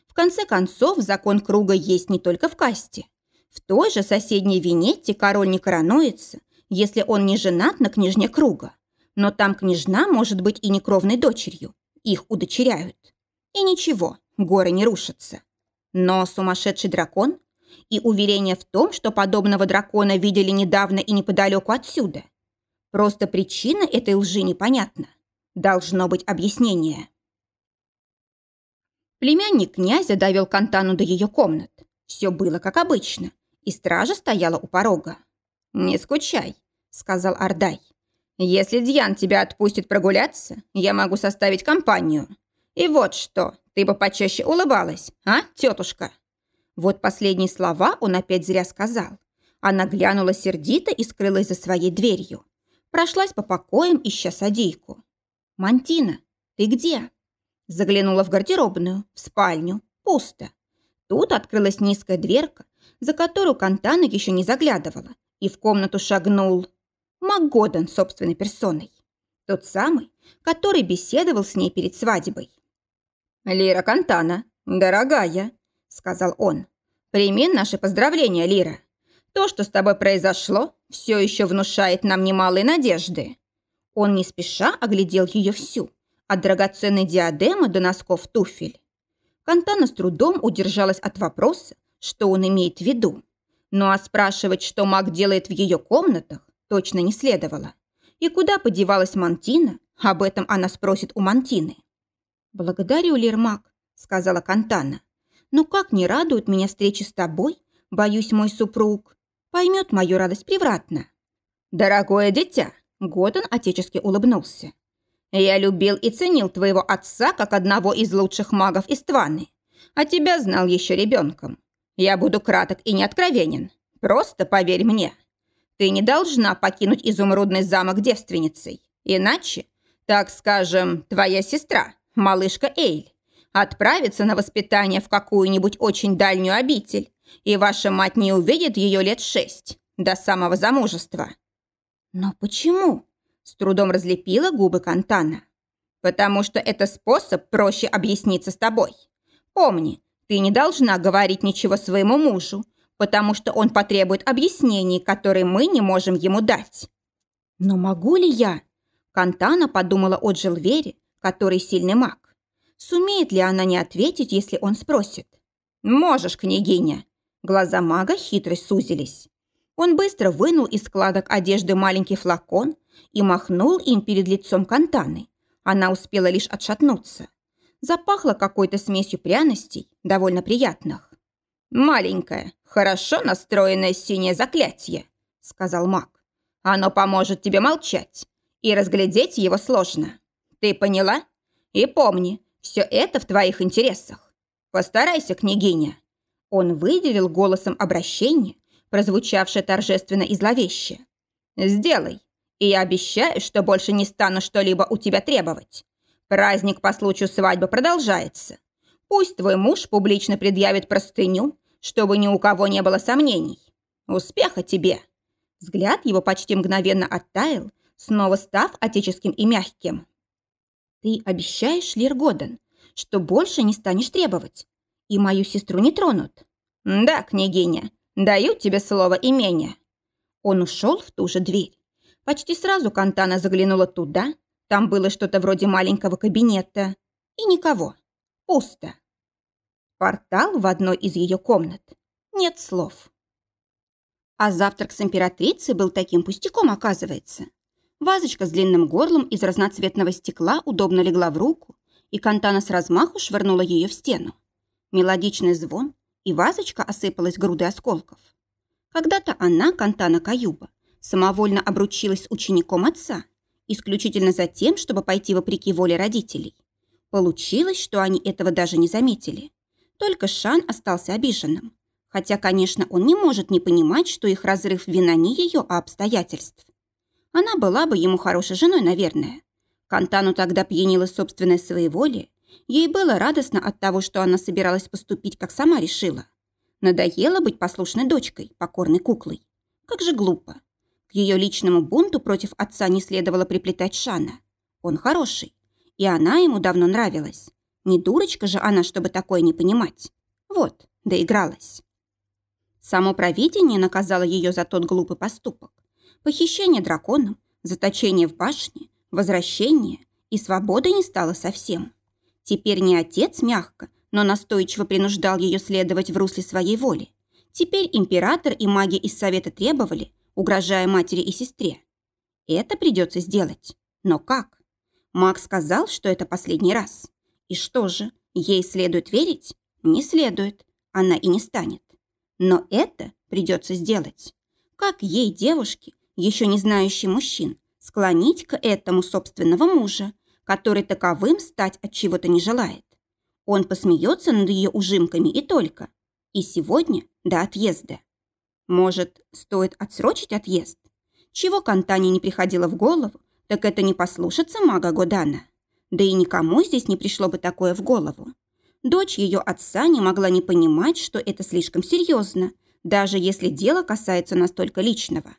В конце концов, закон круга есть не только в Касте. В той же соседней Венетте король не коронуется, если он не женат на княжне круга. Но там княжна может быть и некровной дочерью. Их удочеряют. И ничего, горы не рушатся. Но сумасшедший дракон и уверение в том, что подобного дракона видели недавно и неподалеку отсюда. Просто причина этой лжи непонятна. Должно быть объяснение. Племянник князя довел Кантану до ее комнат. Все было как обычно, и стража стояла у порога. «Не скучай», — сказал Ардай. «Если Дьян тебя отпустит прогуляться, я могу составить компанию. И вот что, ты бы почаще улыбалась, а, тетушка?» Вот последние слова он опять зря сказал. Она глянула сердито и скрылась за своей дверью. Прошлась по покоям, ища садейку. «Мантина, ты где?» Заглянула в гардеробную, в спальню. Пусто. Тут открылась низкая дверка, за которую Кантана еще не заглядывала, и в комнату шагнул Макгоден собственной персоной. Тот самый, который беседовал с ней перед свадьбой. «Лира Кантана, дорогая», сказал он. «Прими наши поздравления, Лира. То, что с тобой произошло, все еще внушает нам немалые надежды». Он не спеша оглядел ее всю, от драгоценной диадемы до носков туфель. Кантана с трудом удержалась от вопроса, что он имеет в виду. Ну а спрашивать, что маг делает в ее комнатах, точно не следовало. И куда подевалась Мантина, об этом она спросит у Мантины. «Благодарю, Лирмак», — сказала Кантана. Но как не радует меня встреча с тобой, боюсь, мой супруг поймет мою радость превратно. Дорогое дитя, Годон отечески улыбнулся. Я любил и ценил твоего отца как одного из лучших магов Истваны, а тебя знал еще ребенком. Я буду краток и неоткровенен. Просто поверь мне. Ты не должна покинуть изумрудный замок девственницей. Иначе, так скажем, твоя сестра, малышка Эйль, отправится на воспитание в какую-нибудь очень дальнюю обитель, и ваша мать не увидит ее лет шесть, до самого замужества». «Но почему?» – с трудом разлепила губы Кантана. «Потому что это способ проще объясниться с тобой. Помни, ты не должна говорить ничего своему мужу, потому что он потребует объяснений, которые мы не можем ему дать». «Но могу ли я?» Кантана подумала о Джилвере, который сильный маг. Сумеет ли она не ответить, если он спросит? «Можешь, княгиня!» Глаза мага хитро сузились. Он быстро вынул из складок одежды маленький флакон и махнул им перед лицом Кантаны. Она успела лишь отшатнуться. Запахло какой-то смесью пряностей, довольно приятных. «Маленькое, хорошо настроенное синее заклятие», — сказал маг. «Оно поможет тебе молчать, и разглядеть его сложно. Ты поняла? И помни, все это в твоих интересах. Постарайся, княгиня». Он выделил голосом обращение, прозвучавшее торжественно и зловеще. «Сделай, и я обещаю, что больше не стану что-либо у тебя требовать. Праздник по случаю свадьбы продолжается. Пусть твой муж публично предъявит простыню, чтобы ни у кого не было сомнений. Успеха тебе!» Взгляд его почти мгновенно оттаял, снова став отеческим и мягким. Ты обещаешь, Лир Годен, что больше не станешь требовать, и мою сестру не тронут? «Да, княгиня, даю тебе слово имения». Он ушел в ту же дверь. Почти сразу Кантана заглянула туда. Там было что-то вроде маленького кабинета. И никого. Пусто. Портал в одной из ее комнат. Нет слов. А завтрак с императрицей был таким пустяком, оказывается. Вазочка с длинным горлом из разноцветного стекла удобно легла в руку, и Кантана с размаху швырнула ее в стену. Мелодичный звон, и вазочка осыпалась грудой осколков. Когда-то она, Кантана Каюба, самовольно обручилась с учеником отца, исключительно за тем, чтобы пойти вопреки воле родителей. Получилось, что они этого даже не заметили. Только Шан остался обиженным. Хотя, конечно, он не может не понимать, что их разрыв вина не ее, а обстоятельств. Она была бы ему хорошей женой, наверное. Кантану тогда пьянила собственное своеволие. Ей было радостно от того, что она собиралась поступить, как сама решила. Надоело быть послушной дочкой, покорной куклой. Как же глупо. К ее личному бунту против отца не следовало приплетать Шана. Он хороший, и она ему давно нравилась. Не дурочка же она, чтобы такое не понимать. Вот, доигралась. Само провидение наказало ее за тот глупый поступок. Похищение драконом, заточение в башне, возвращение и свободы не стало совсем. Теперь не отец мягко, но настойчиво принуждал ее следовать в русле своей воли. Теперь император и маги из совета требовали, угрожая матери и сестре. Это придется сделать. Но как? Маг сказал, что это последний раз. И что же, ей следует верить? Не следует. Она и не станет. Но это придется сделать. Как ей, девушке, еще не знающей мужчин, склонить к этому собственного мужа, который таковым стать от чего-то не желает? Он посмеется над ее ужимками и только. И сегодня до отъезда. Может, стоит отсрочить отъезд? Чего Кантане не приходило в голову, так это не послушаться мага Годана. Да и никому здесь не пришло бы такое в голову. Дочь ее отца не могла не понимать, что это слишком серьезно, даже если дело касается настолько личного.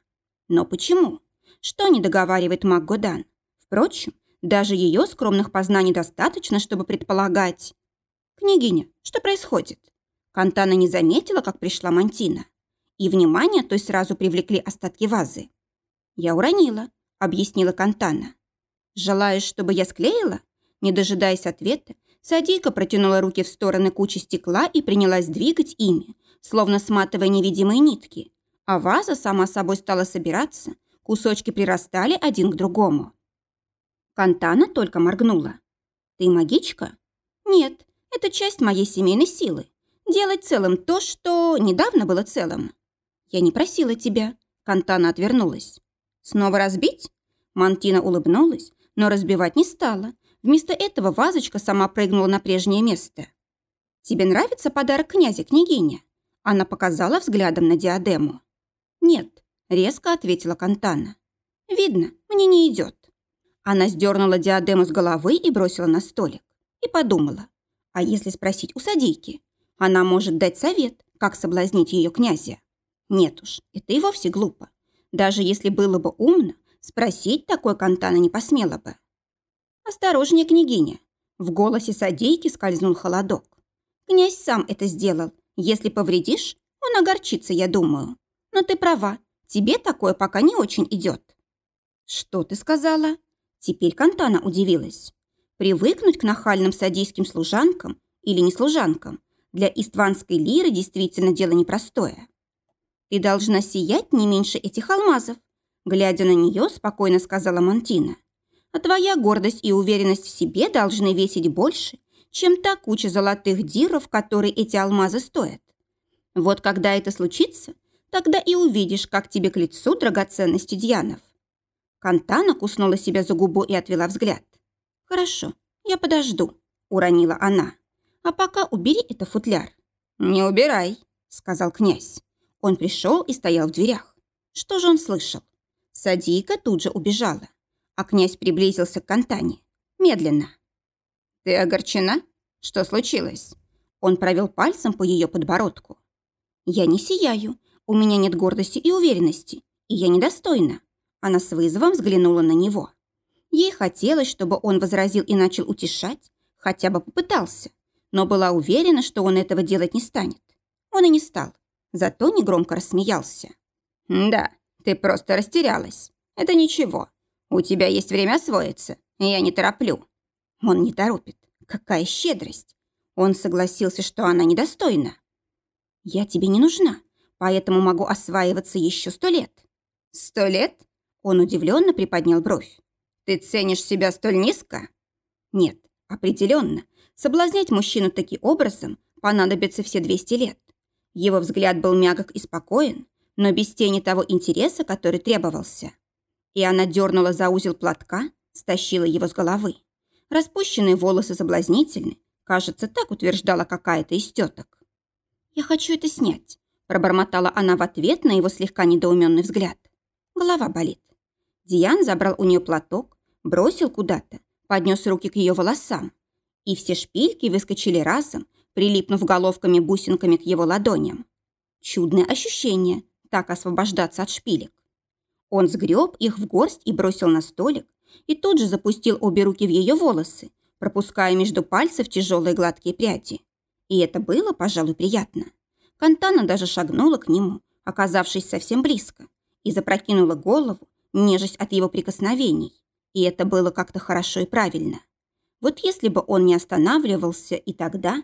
Но почему? Что не договаривает маг Годан? Впрочем, даже ее скромных познаний достаточно, чтобы предполагать. «Княгиня, что происходит?» Кантана не заметила, как пришла Мантина. И внимание той сразу привлекли остатки вазы. «Я уронила», — объяснила Кантана. «Желаешь, чтобы я склеила?» Не дожидаясь ответа, Садийка протянула руки в стороны кучи стекла и принялась двигать ими, словно сматывая невидимые нитки. А ваза сама собой стала собираться, кусочки прирастали один к другому. Кантана только моргнула. «Ты магичка?» «Нет, это часть моей семейной силы. Делать целым то, что недавно было целым». «Я не просила тебя». Кантана отвернулась. «Снова разбить?» Мантина улыбнулась, но разбивать не стала, Вместо этого вазочка сама прыгнула на прежнее место. «Тебе нравится подарок князя, княгиня?» Она показала взглядом на диадему. «Нет», — резко ответила Кантана. «Видно, мне не идет». Она сдернула диадему с головы и бросила на столик. И подумала, а если спросить у садейки? Она может дать совет, как соблазнить ее князя. Нет уж, это и вовсе глупо. Даже если было бы умно, спросить такой Кантана не посмела бы. «Осторожнее, княгиня!» В голосе садейки скользнул холодок. «Князь сам это сделал. Если повредишь, он огорчится, я думаю. Но ты права, тебе такое пока не очень идет». «Что ты сказала?» Теперь Кантана удивилась. Привыкнуть к нахальным садийским служанкам или не служанкам для истванской лиры действительно дело непростое. «Ты должна сиять не меньше этих алмазов», глядя на нее, спокойно сказала Мантина а твоя гордость и уверенность в себе должны весить больше, чем та куча золотых диров, которые эти алмазы стоят. Вот когда это случится, тогда и увидишь, как тебе к лицу драгоценности Дьянов. Кантана куснула себя за губу и отвела взгляд. «Хорошо, я подожду», — уронила она. «А пока убери это футляр». «Не убирай», — сказал князь. Он пришел и стоял в дверях. Что же он слышал? Садийка тут же убежала а князь приблизился к Кантане. Медленно. «Ты огорчена? Что случилось?» Он провел пальцем по ее подбородку. «Я не сияю. У меня нет гордости и уверенности. И я недостойна». Она с вызовом взглянула на него. Ей хотелось, чтобы он возразил и начал утешать, хотя бы попытался, но была уверена, что он этого делать не станет. Он и не стал, зато негромко рассмеялся. «Да, ты просто растерялась. Это ничего. У тебя есть время освоиться. Я не тороплю». Он не торопит. Какая щедрость. Он согласился, что она недостойна. «Я тебе не нужна, поэтому могу осваиваться еще сто лет». «Сто лет?» Он удивленно приподнял бровь. «Ты ценишь себя столь низко?» «Нет, определенно. Соблазнять мужчину таким образом понадобится все 200 лет. Его взгляд был мягок и спокоен, но без тени того интереса, который требовался. И она дернула за узел платка, стащила его с головы. Распущенные волосы соблазнительны, кажется, так утверждала какая-то из теток. «Я хочу это снять», – пробормотала она в ответ на его слегка недоуменный взгляд. Голова болит. Диан забрал у нее платок, бросил куда-то, поднес руки к ее волосам, и все шпильки выскочили разом, прилипнув головками-бусинками к его ладоням. Чудное ощущение так освобождаться от шпилек. Он сгреб их в горсть и бросил на столик, и тут же запустил обе руки в ее волосы, пропуская между пальцев тяжелые гладкие пряди. И это было, пожалуй, приятно. Кантана даже шагнула к нему, оказавшись совсем близко, и запрокинула голову, нежесть от его прикосновений. И это было как-то хорошо и правильно. Вот если бы он не останавливался и тогда...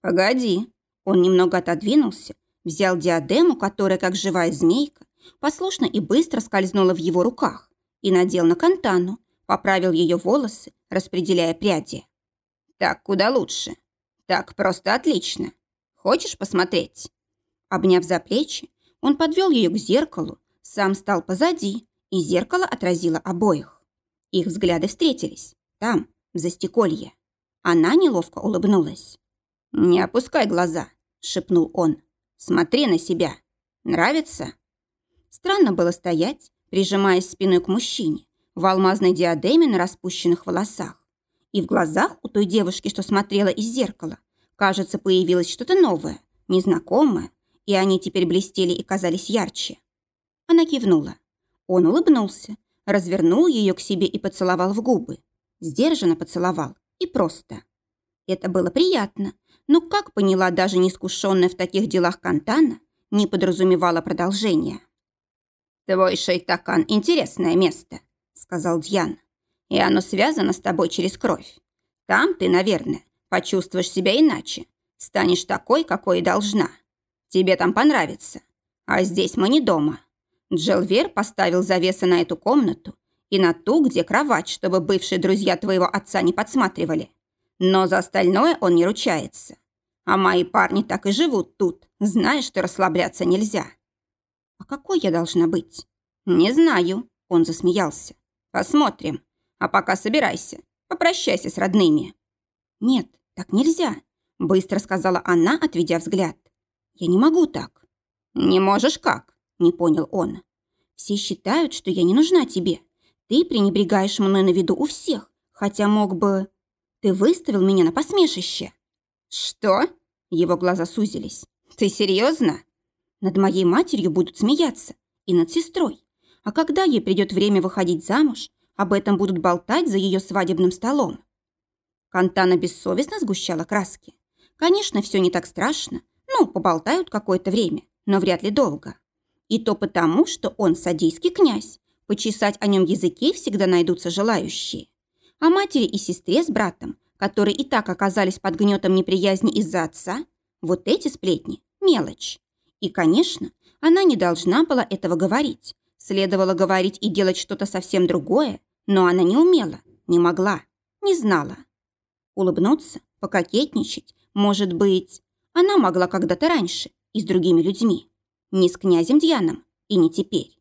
Погоди. Он немного отодвинулся, взял диадему, которая, как живая змейка, послушно и быстро скользнула в его руках, и надел на кантану, поправил ее волосы, распределяя пряди. «Так куда лучше. Так просто отлично. Хочешь посмотреть?» Обняв за плечи, он подвел ее к зеркалу, сам стал позади, и зеркало отразило обоих. Их взгляды встретились. Там, в застеколье. Она неловко улыбнулась. «Не опускай глаза», — шепнул он. «Смотри на себя. Нравится?» Странно было стоять, прижимаясь спиной к мужчине, в алмазной диадеме на распущенных волосах. И в глазах у той девушки, что смотрела из зеркала, кажется, появилось что-то новое, незнакомое, и они теперь блестели и казались ярче. Она кивнула. Он улыбнулся, развернул ее к себе и поцеловал в губы. Сдержанно поцеловал и просто. Это было приятно, но, как поняла даже неискушенная в таких делах Кантана, не подразумевала продолжения. «Твой шейтакан – интересное место», – сказал Дьян. «И оно связано с тобой через кровь. Там ты, наверное, почувствуешь себя иначе, станешь такой, какой и должна. Тебе там понравится. А здесь мы не дома. Джелвер поставил завесы на эту комнату и на ту, где кровать, чтобы бывшие друзья твоего отца не подсматривали. Но за остальное он не ручается. А мои парни так и живут тут, зная, что расслабляться нельзя. А какой я должна быть? Не знаю, он засмеялся. Посмотрим. А пока собирайся, попрощайся с родными. Нет, так нельзя, быстро сказала она, отведя взгляд. Я не могу так. Не можешь как? Не понял он. Все считают, что я не нужна тебе. Ты пренебрегаешь мной на виду у всех, хотя мог бы... Ты выставил меня на посмешище. Что? Его глаза сузились. Ты серьезно? Над моей матерью будут смеяться. И над сестрой. А когда ей придет время выходить замуж, об этом будут болтать за ее свадебным столом. Кантана бессовестно сгущала краски. Конечно, все не так страшно, ну, поболтают какое-то время, но вряд ли долго. И то потому, что он садийский князь. Почесать о нем языки всегда найдутся желающие. А матери и сестре с братом, которые и так оказались под гнетом неприязни из-за отца, вот эти сплетни – мелочь. И, конечно, она не должна была этого говорить. Следовало говорить и делать что-то совсем другое, но она не умела, не могла, не знала. Улыбнуться, пококетничать, может быть, она могла когда-то раньше и с другими людьми. Не с князем Дьяном и не теперь.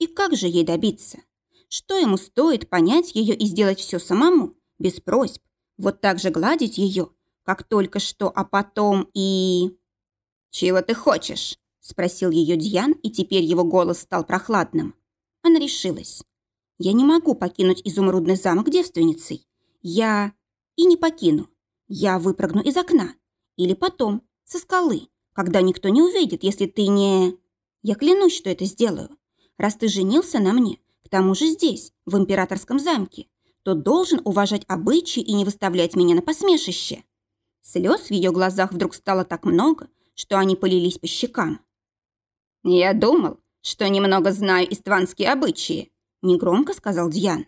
И как же ей добиться? Что ему стоит понять ее и сделать все самому, без просьб, вот так же гладить ее, как только что, а потом и... «Чего ты хочешь?» – спросил ее Дьян, и теперь его голос стал прохладным. Она решилась. «Я не могу покинуть изумрудный замок девственницей. Я... и не покину. Я выпрыгну из окна. Или потом, со скалы, когда никто не увидит, если ты не... Я клянусь, что это сделаю. Раз ты женился на мне, к тому же здесь, в императорском замке, то должен уважать обычаи и не выставлять меня на посмешище. Слез в ее глазах вдруг стало так много, что они полились по щекам. «Я думал, что немного знаю истванские обычаи», — негромко сказал Дьян.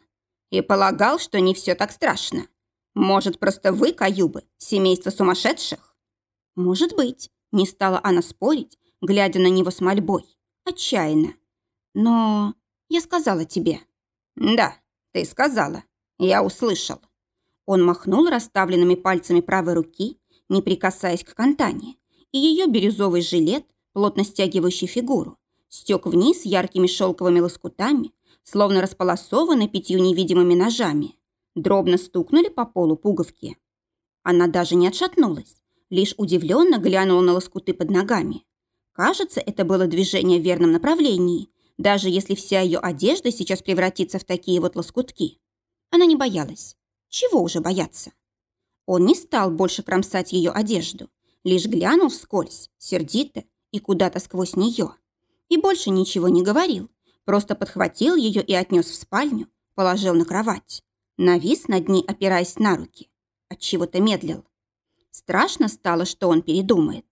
«И полагал, что не все так страшно. Может, просто вы, каюбы, семейство сумасшедших?» «Может быть», — не стала она спорить, глядя на него с мольбой. Отчаянно. «Но я сказала тебе». «Да, ты сказала. Я услышал». Он махнул расставленными пальцами правой руки, не прикасаясь к Кантане, и ее бирюзовый жилет, плотно стягивающий фигуру, стек вниз яркими шелковыми лоскутами, словно располосованы пятью невидимыми ножами. Дробно стукнули по полу пуговки. Она даже не отшатнулась, лишь удивленно глянула на лоскуты под ногами. Кажется, это было движение в верном направлении, даже если вся ее одежда сейчас превратится в такие вот лоскутки. Она не боялась. Чего уже бояться? Он не стал больше кромсать ее одежду, лишь глянул вскользь, сердито и куда-то сквозь нее. И больше ничего не говорил, просто подхватил ее и отнес в спальню, положил на кровать. Навис над ней, опираясь на руки. Отчего-то медлил. Страшно стало, что он передумает.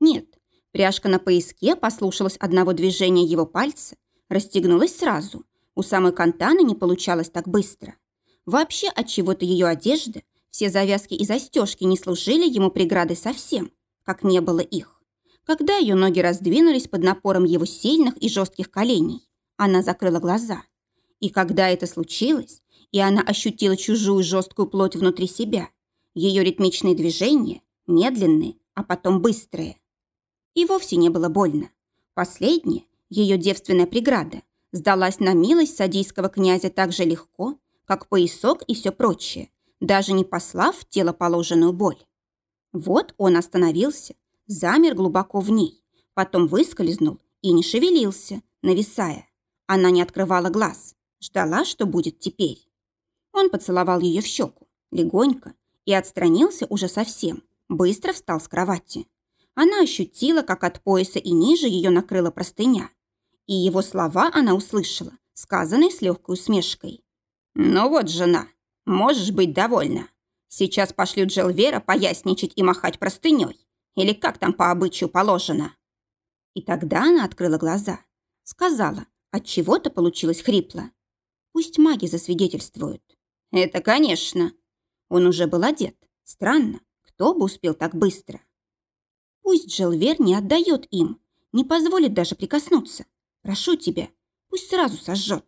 Нет, пряжка на пояске послушалась одного движения его пальца, расстегнулась сразу. У самой Кантаны не получалось так быстро. Вообще от чего-то ее одежда, все завязки и застежки не служили ему преградой совсем, как не было их. Когда ее ноги раздвинулись под напором его сильных и жестких коленей, она закрыла глаза. И когда это случилось, и она ощутила чужую жесткую плоть внутри себя, ее ритмичные движения, медленные, а потом быстрые. И вовсе не было больно. Последнее, ее девственная преграда, сдалась на милость садийского князя так же легко, как поясок и все прочее, даже не послав тело положенную боль. Вот он остановился, замер глубоко в ней, потом выскользнул и не шевелился, нависая. Она не открывала глаз, ждала, что будет теперь. Он поцеловал ее в щеку, легонько, и отстранился уже совсем, быстро встал с кровати. Она ощутила, как от пояса и ниже ее накрыла простыня. И его слова она услышала, сказанные с легкой усмешкой. «Ну вот, жена, можешь быть довольна. Сейчас пошлют Джелвера поясничать и махать простыней. Или как там по обычаю положено?» И тогда она открыла глаза. Сказала, от чего то получилось хрипло. «Пусть маги засвидетельствуют». «Это конечно». Он уже был одет. Странно, кто бы успел так быстро. Пусть Джелвер не отдает им, не позволит даже прикоснуться. Прошу тебя, пусть сразу сожжет.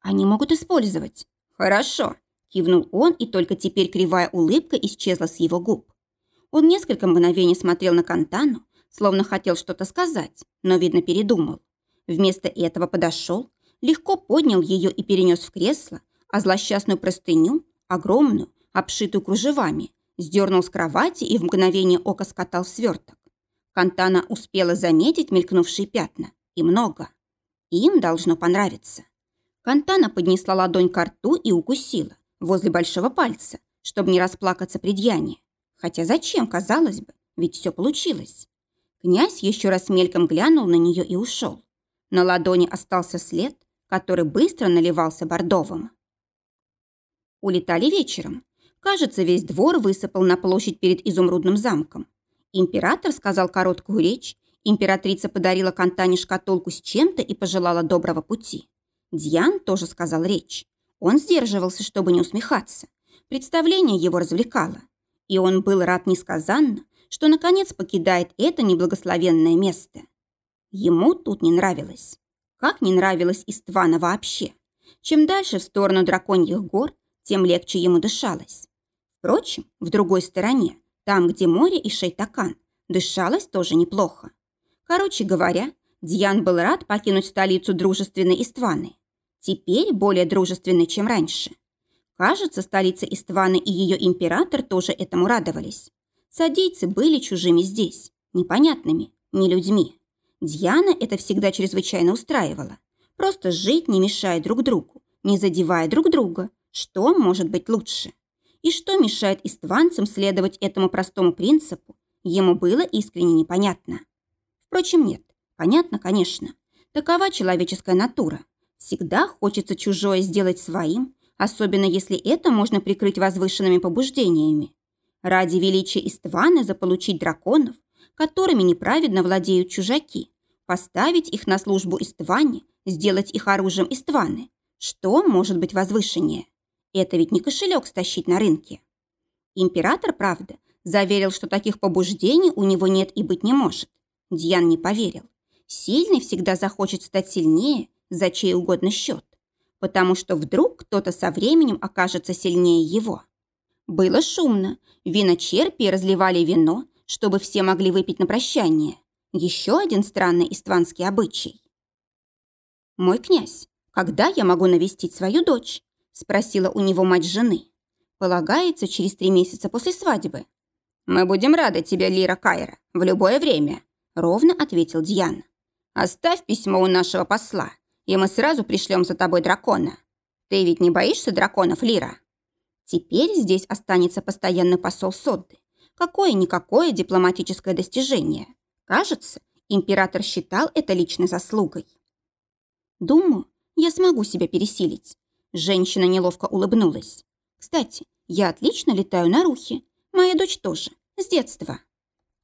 Они могут использовать. Хорошо, кивнул он, и только теперь кривая улыбка исчезла с его губ. Он несколько мгновений смотрел на Кантану, словно хотел что-то сказать, но, видно, передумал. Вместо этого подошел, легко поднял ее и перенес в кресло, а злосчастную простыню, огромную, обшитую кружевами, сдернул с кровати и в мгновение ока скатал сверток. Кантана успела заметить мелькнувшие пятна. И много. Им должно понравиться. Кантана поднесла ладонь к рту и укусила возле большого пальца, чтобы не расплакаться при Дьяне. Хотя зачем, казалось бы, ведь все получилось. Князь еще раз мельком глянул на нее и ушел. На ладони остался след, который быстро наливался бордовым. Улетали вечером. Кажется, весь двор высыпал на площадь перед изумрудным замком. Император сказал короткую речь, императрица подарила Кантане шкатулку с чем-то и пожелала доброго пути. Дьян тоже сказал речь. Он сдерживался, чтобы не усмехаться. Представление его развлекало. И он был рад несказанно, что наконец покидает это неблагословенное место. Ему тут не нравилось. Как не нравилось Иствана вообще. Чем дальше в сторону драконьих гор, тем легче ему дышалось. Впрочем, в другой стороне, там, где море и Шейтакан, дышалось тоже неплохо. Короче говоря, Дьян был рад покинуть столицу дружественной Истваны. Теперь более дружественной, чем раньше. Кажется, столица Истваны и ее император тоже этому радовались. Садийцы были чужими здесь, непонятными, не людьми. Дьяна это всегда чрезвычайно устраивала. Просто жить, не мешая друг другу, не задевая друг друга. Что может быть лучше? И что мешает истванцам следовать этому простому принципу, ему было искренне непонятно. Впрочем, нет, понятно, конечно. Такова человеческая натура. Всегда хочется чужое сделать своим, особенно если это можно прикрыть возвышенными побуждениями. Ради величия Истваны заполучить драконов, которыми неправедно владеют чужаки, поставить их на службу Истване, сделать их оружием Истваны. Что может быть возвышеннее? Это ведь не кошелек стащить на рынке. Император, правда, заверил, что таких побуждений у него нет и быть не может. Дьян не поверил. Сильный всегда захочет стать сильнее за чей угодно счет, потому что вдруг кто-то со временем окажется сильнее его. Было шумно. Виночерпи разливали вино, чтобы все могли выпить на прощание. Еще один странный истванский обычай. «Мой князь, когда я могу навестить свою дочь?» Спросила у него мать жены. «Полагается, через три месяца после свадьбы». «Мы будем рады тебе, Лира Кайра, в любое время», ровно ответил Дьян. «Оставь письмо у нашего посла, и мы сразу пришлем за тобой дракона. Ты ведь не боишься драконов, Лира?» Теперь здесь останется постоянный посол Содды. Какое-никакое дипломатическое достижение. Кажется, император считал это личной заслугой. Думаю, я смогу себя пересилить. Женщина неловко улыбнулась. Кстати, я отлично летаю на рухе. Моя дочь тоже. С детства.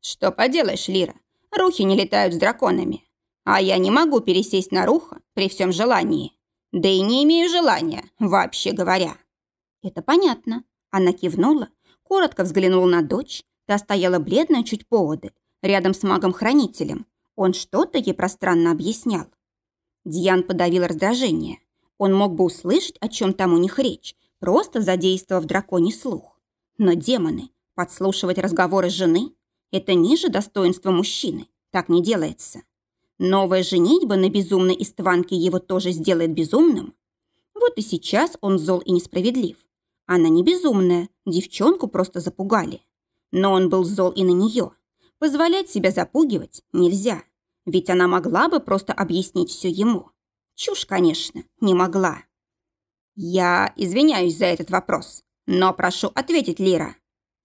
Что поделаешь, Лира? Рухи не летают с драконами. А я не могу пересесть на руха при всем желании. Да и не имею желания, вообще говоря. Это понятно. Она кивнула, коротко взглянула на дочь. Та стояла бледная чуть поодаль, рядом с магом-хранителем. Он что-то ей пространно объяснял. Дьян подавил раздражение. Он мог бы услышать, о чем там у них речь, просто задействовав драконий слух. Но демоны, подслушивать разговоры жены – это ниже достоинства мужчины. Так не делается. Новая женитьба на безумной истванке его тоже сделает безумным. Вот и сейчас он зол и несправедлив. Она не безумная, девчонку просто запугали. Но он был зол и на нее. Позволять себя запугивать нельзя, ведь она могла бы просто объяснить все ему. Чушь, конечно, не могла. «Я извиняюсь за этот вопрос, но прошу ответить, Лира».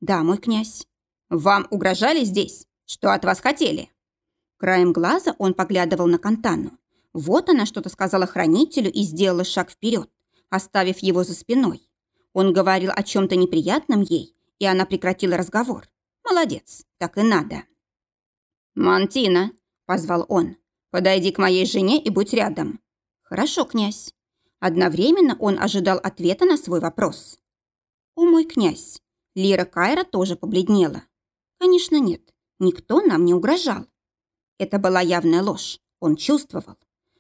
«Да, мой князь». «Вам угрожали здесь? Что от вас хотели?» Краем глаза он поглядывал на Кантану. Вот она что-то сказала хранителю и сделала шаг вперед, оставив его за спиной. Он говорил о чем-то неприятном ей, и она прекратила разговор. Молодец, так и надо. «Мантина», — позвал он, — «подойди к моей жене и будь рядом. «Хорошо, князь». Одновременно он ожидал ответа на свой вопрос. «О, мой князь!» Лира Кайра тоже побледнела. «Конечно, нет. Никто нам не угрожал». Это была явная ложь. Он чувствовал.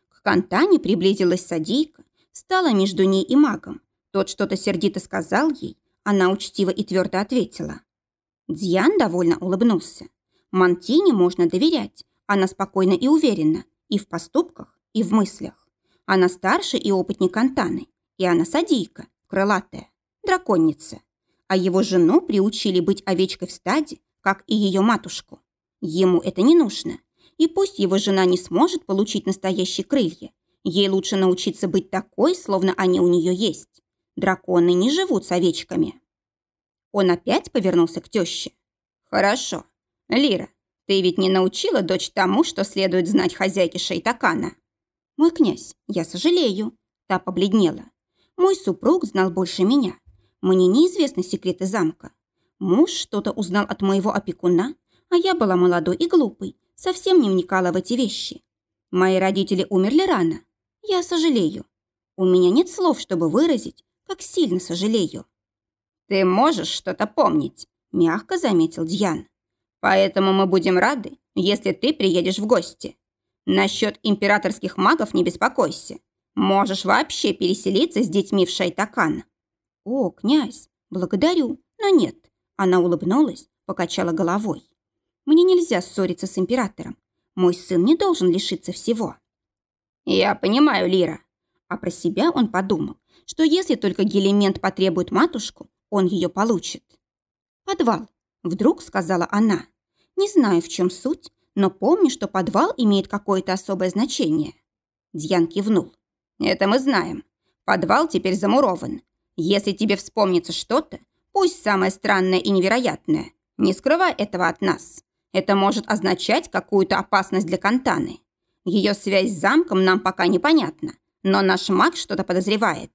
К Кантане приблизилась Садийка, стала между ней и магом. Тот что-то сердито сказал ей, она учтиво и твердо ответила. Дьян довольно улыбнулся. Мантине можно доверять. Она спокойна и уверена и в поступках, и в мыслях. Она старше и опытнее Кантаны, и она садийка, крылатая, драконница. А его жену приучили быть овечкой в стаде, как и ее матушку. Ему это не нужно. И пусть его жена не сможет получить настоящие крылья, ей лучше научиться быть такой, словно они у нее есть. Драконы не живут с овечками. Он опять повернулся к теще. «Хорошо. Лира, ты ведь не научила дочь тому, что следует знать хозяйке Шейтакана?» «Мой князь, я сожалею». Та побледнела. «Мой супруг знал больше меня. Мне неизвестны секреты замка. Муж что-то узнал от моего опекуна, а я была молодой и глупой, совсем не вникала в эти вещи. Мои родители умерли рано. Я сожалею. У меня нет слов, чтобы выразить, как сильно сожалею». «Ты можешь что-то помнить», – мягко заметил Дьян. «Поэтому мы будем рады, если ты приедешь в гости. Насчет императорских магов не беспокойся. Можешь вообще переселиться с детьми в Шайтакан. О, князь, благодарю, но нет. Она улыбнулась, покачала головой. Мне нельзя ссориться с императором. Мой сын не должен лишиться всего. Я понимаю, Лира. А про себя он подумал, что если только Гелемент потребует матушку, он ее получит. «Подвал», — вдруг сказала она. «Не знаю, в чем суть, но помню, что подвал имеет какое-то особое значение». Дьян кивнул. «Это мы знаем. Подвал теперь замурован. Если тебе вспомнится что-то, пусть самое странное и невероятное, не скрывай этого от нас. Это может означать какую-то опасность для Кантаны. Ее связь с замком нам пока непонятна, но наш маг что-то подозревает».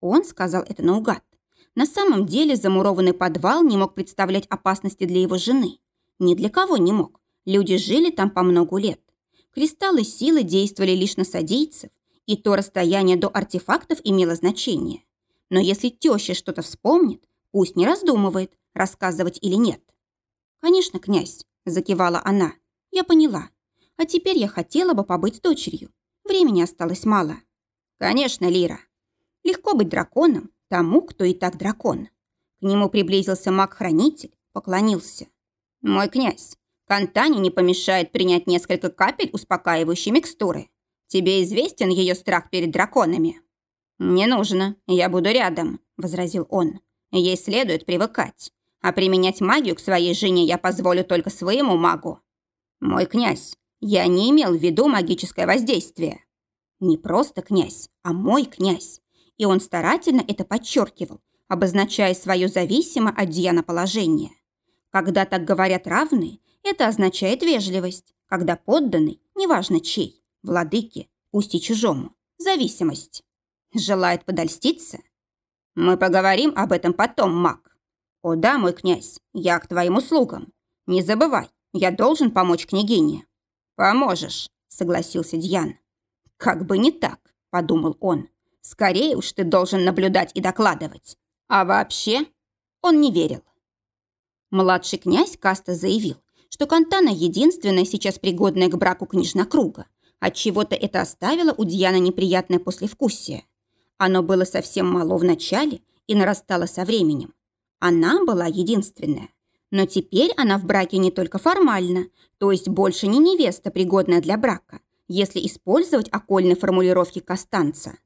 Он сказал это наугад. На самом деле замурованный подвал не мог представлять опасности для его жены. Ни для кого не мог, Люди жили там по многу лет. Кристаллы силы действовали лишь на садийцев, и то расстояние до артефактов имело значение. Но если теща что-то вспомнит, пусть не раздумывает, рассказывать или нет. «Конечно, князь», – закивала она. «Я поняла. А теперь я хотела бы побыть с дочерью. Времени осталось мало». «Конечно, Лира. Легко быть драконом тому, кто и так дракон». К нему приблизился маг-хранитель, поклонился. «Мой князь, Кантане не помешает принять несколько капель успокаивающей микстуры. Тебе известен ее страх перед драконами?» «Не нужно, я буду рядом», — возразил он. «Ей следует привыкать, а применять магию к своей жене я позволю только своему магу». «Мой князь, я не имел в виду магическое воздействие». «Не просто князь, а мой князь». И он старательно это подчеркивал, обозначая свое зависимое от Диана положение. Когда так говорят равные, это означает вежливость, когда подданный, неважно чей, владыки, пусть и чужому, зависимость. Желает подольститься? Мы поговорим об этом потом, маг. О да, мой князь, я к твоим услугам. Не забывай, я должен помочь княгине. Поможешь, согласился Дьян. Как бы не так, подумал он. Скорее уж ты должен наблюдать и докладывать. А вообще он не верил. Младший князь Каста заявил, что Кантана единственная сейчас пригодная к браку княжна круга. Отчего-то это оставило у Дьяна неприятное послевкусие. Оно было совсем мало в начале и нарастало со временем. Она была единственная. Но теперь она в браке не только формально, то есть больше не невеста, пригодная для брака, если использовать окольные формулировки Костанца.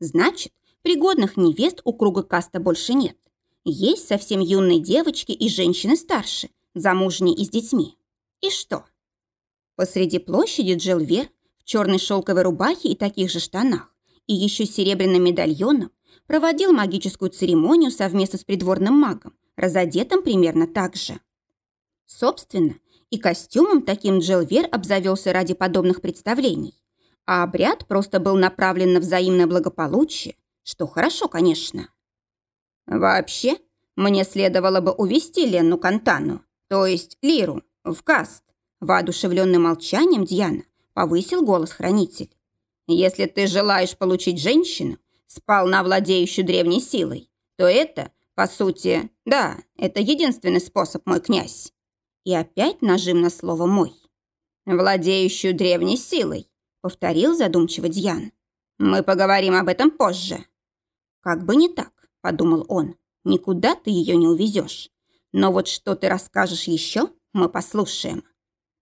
Значит, пригодных невест у круга каста больше нет. Есть совсем юные девочки и женщины старше, замужние и с детьми. И что? Посреди площади Джилвер в черной шелковой рубахе и таких же штанах и еще серебряным медальоном проводил магическую церемонию совместно с придворным магом, разодетым примерно так же. Собственно, и костюмом таким Джилвер обзавелся ради подобных представлений, а обряд просто был направлен на взаимное благополучие, что хорошо, конечно. Вообще, мне следовало бы увести Ленну Кантану, то есть Лиру, в каст. Воодушевленным молчанием Дьяна повысил голос хранитель. Если ты желаешь получить женщину, сполна владеющую древней силой, то это, по сути, да, это единственный способ, мой князь. И опять нажим на слово «мой». «Владеющую древней силой», — повторил задумчиво Дьян. «Мы поговорим об этом позже». «Как бы не так», — подумал он, — «никуда ты ее не увезешь. Но вот что ты расскажешь еще, мы послушаем».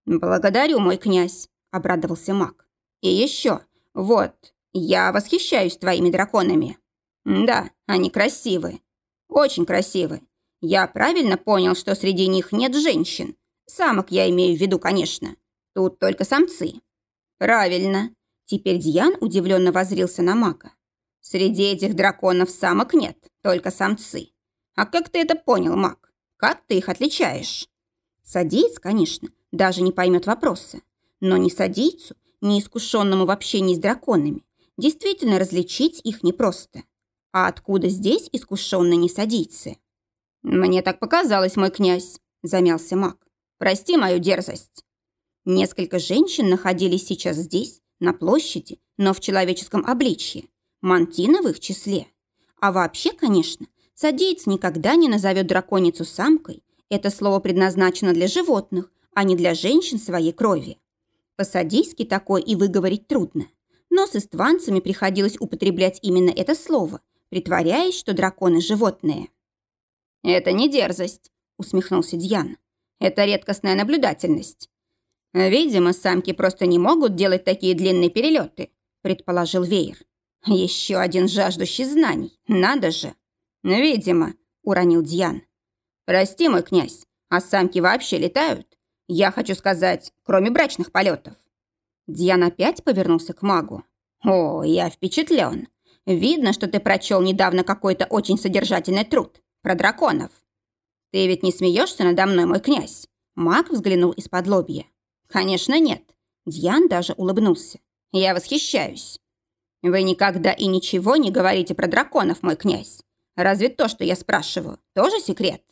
«Благодарю, мой князь», — обрадовался маг. «И еще, вот, я восхищаюсь твоими драконами. Да, они красивы. Очень красивы. Я правильно понял, что среди них нет женщин. Самок я имею в виду, конечно. Тут только самцы». «Правильно». Теперь Дьян удивленно возрился на мага. «Среди этих драконов самок нет, только самцы. А как ты это понял, маг?» Как ты их отличаешь? Садиец, конечно, даже не поймет вопроса. Но ни садийцу, ни искушенному в общении с драконами действительно различить их непросто. А откуда здесь искушенные несадийцы? «Мне так показалось, мой князь», – замялся маг. «Прости мою дерзость». Несколько женщин находились сейчас здесь, на площади, но в человеческом обличье. Мантина в их числе. А вообще, конечно, Садиец никогда не назовет драконицу самкой. Это слово предназначено для животных, а не для женщин своей крови. По-садийски такое и выговорить трудно. Но с истванцами приходилось употреблять именно это слово, притворяясь, что драконы – животные. «Это не дерзость», – усмехнулся Дьян. «Это редкостная наблюдательность». «Видимо, самки просто не могут делать такие длинные перелеты», – предположил Веер. «Еще один жаждущий знаний, надо же!» «Видимо», — уронил Дьян. «Прости, мой князь, а самки вообще летают? Я хочу сказать, кроме брачных полетов». Дьян опять повернулся к магу. «О, я впечатлен. Видно, что ты прочел недавно какой-то очень содержательный труд про драконов. Ты ведь не смеешься надо мной, мой князь?» Маг взглянул из-под лобья. «Конечно нет». Дьян даже улыбнулся. «Я восхищаюсь. Вы никогда и ничего не говорите про драконов, мой князь. Разве то, что я спрашиваю, тоже секрет?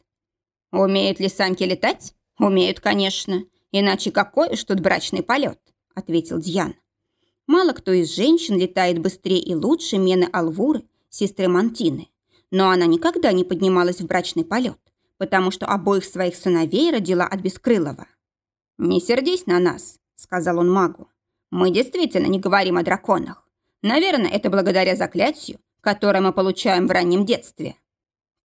Умеют ли самки летать? Умеют, конечно. Иначе какой уж тут брачный полет?» – ответил Дьян. Мало кто из женщин летает быстрее и лучше Мены Алвуры, сестры Мантины. Но она никогда не поднималась в брачный полет, потому что обоих своих сыновей родила от Бескрылова. «Не сердись на нас», – сказал он магу. «Мы действительно не говорим о драконах. Наверное, это благодаря заклятию, которое мы получаем в раннем детстве».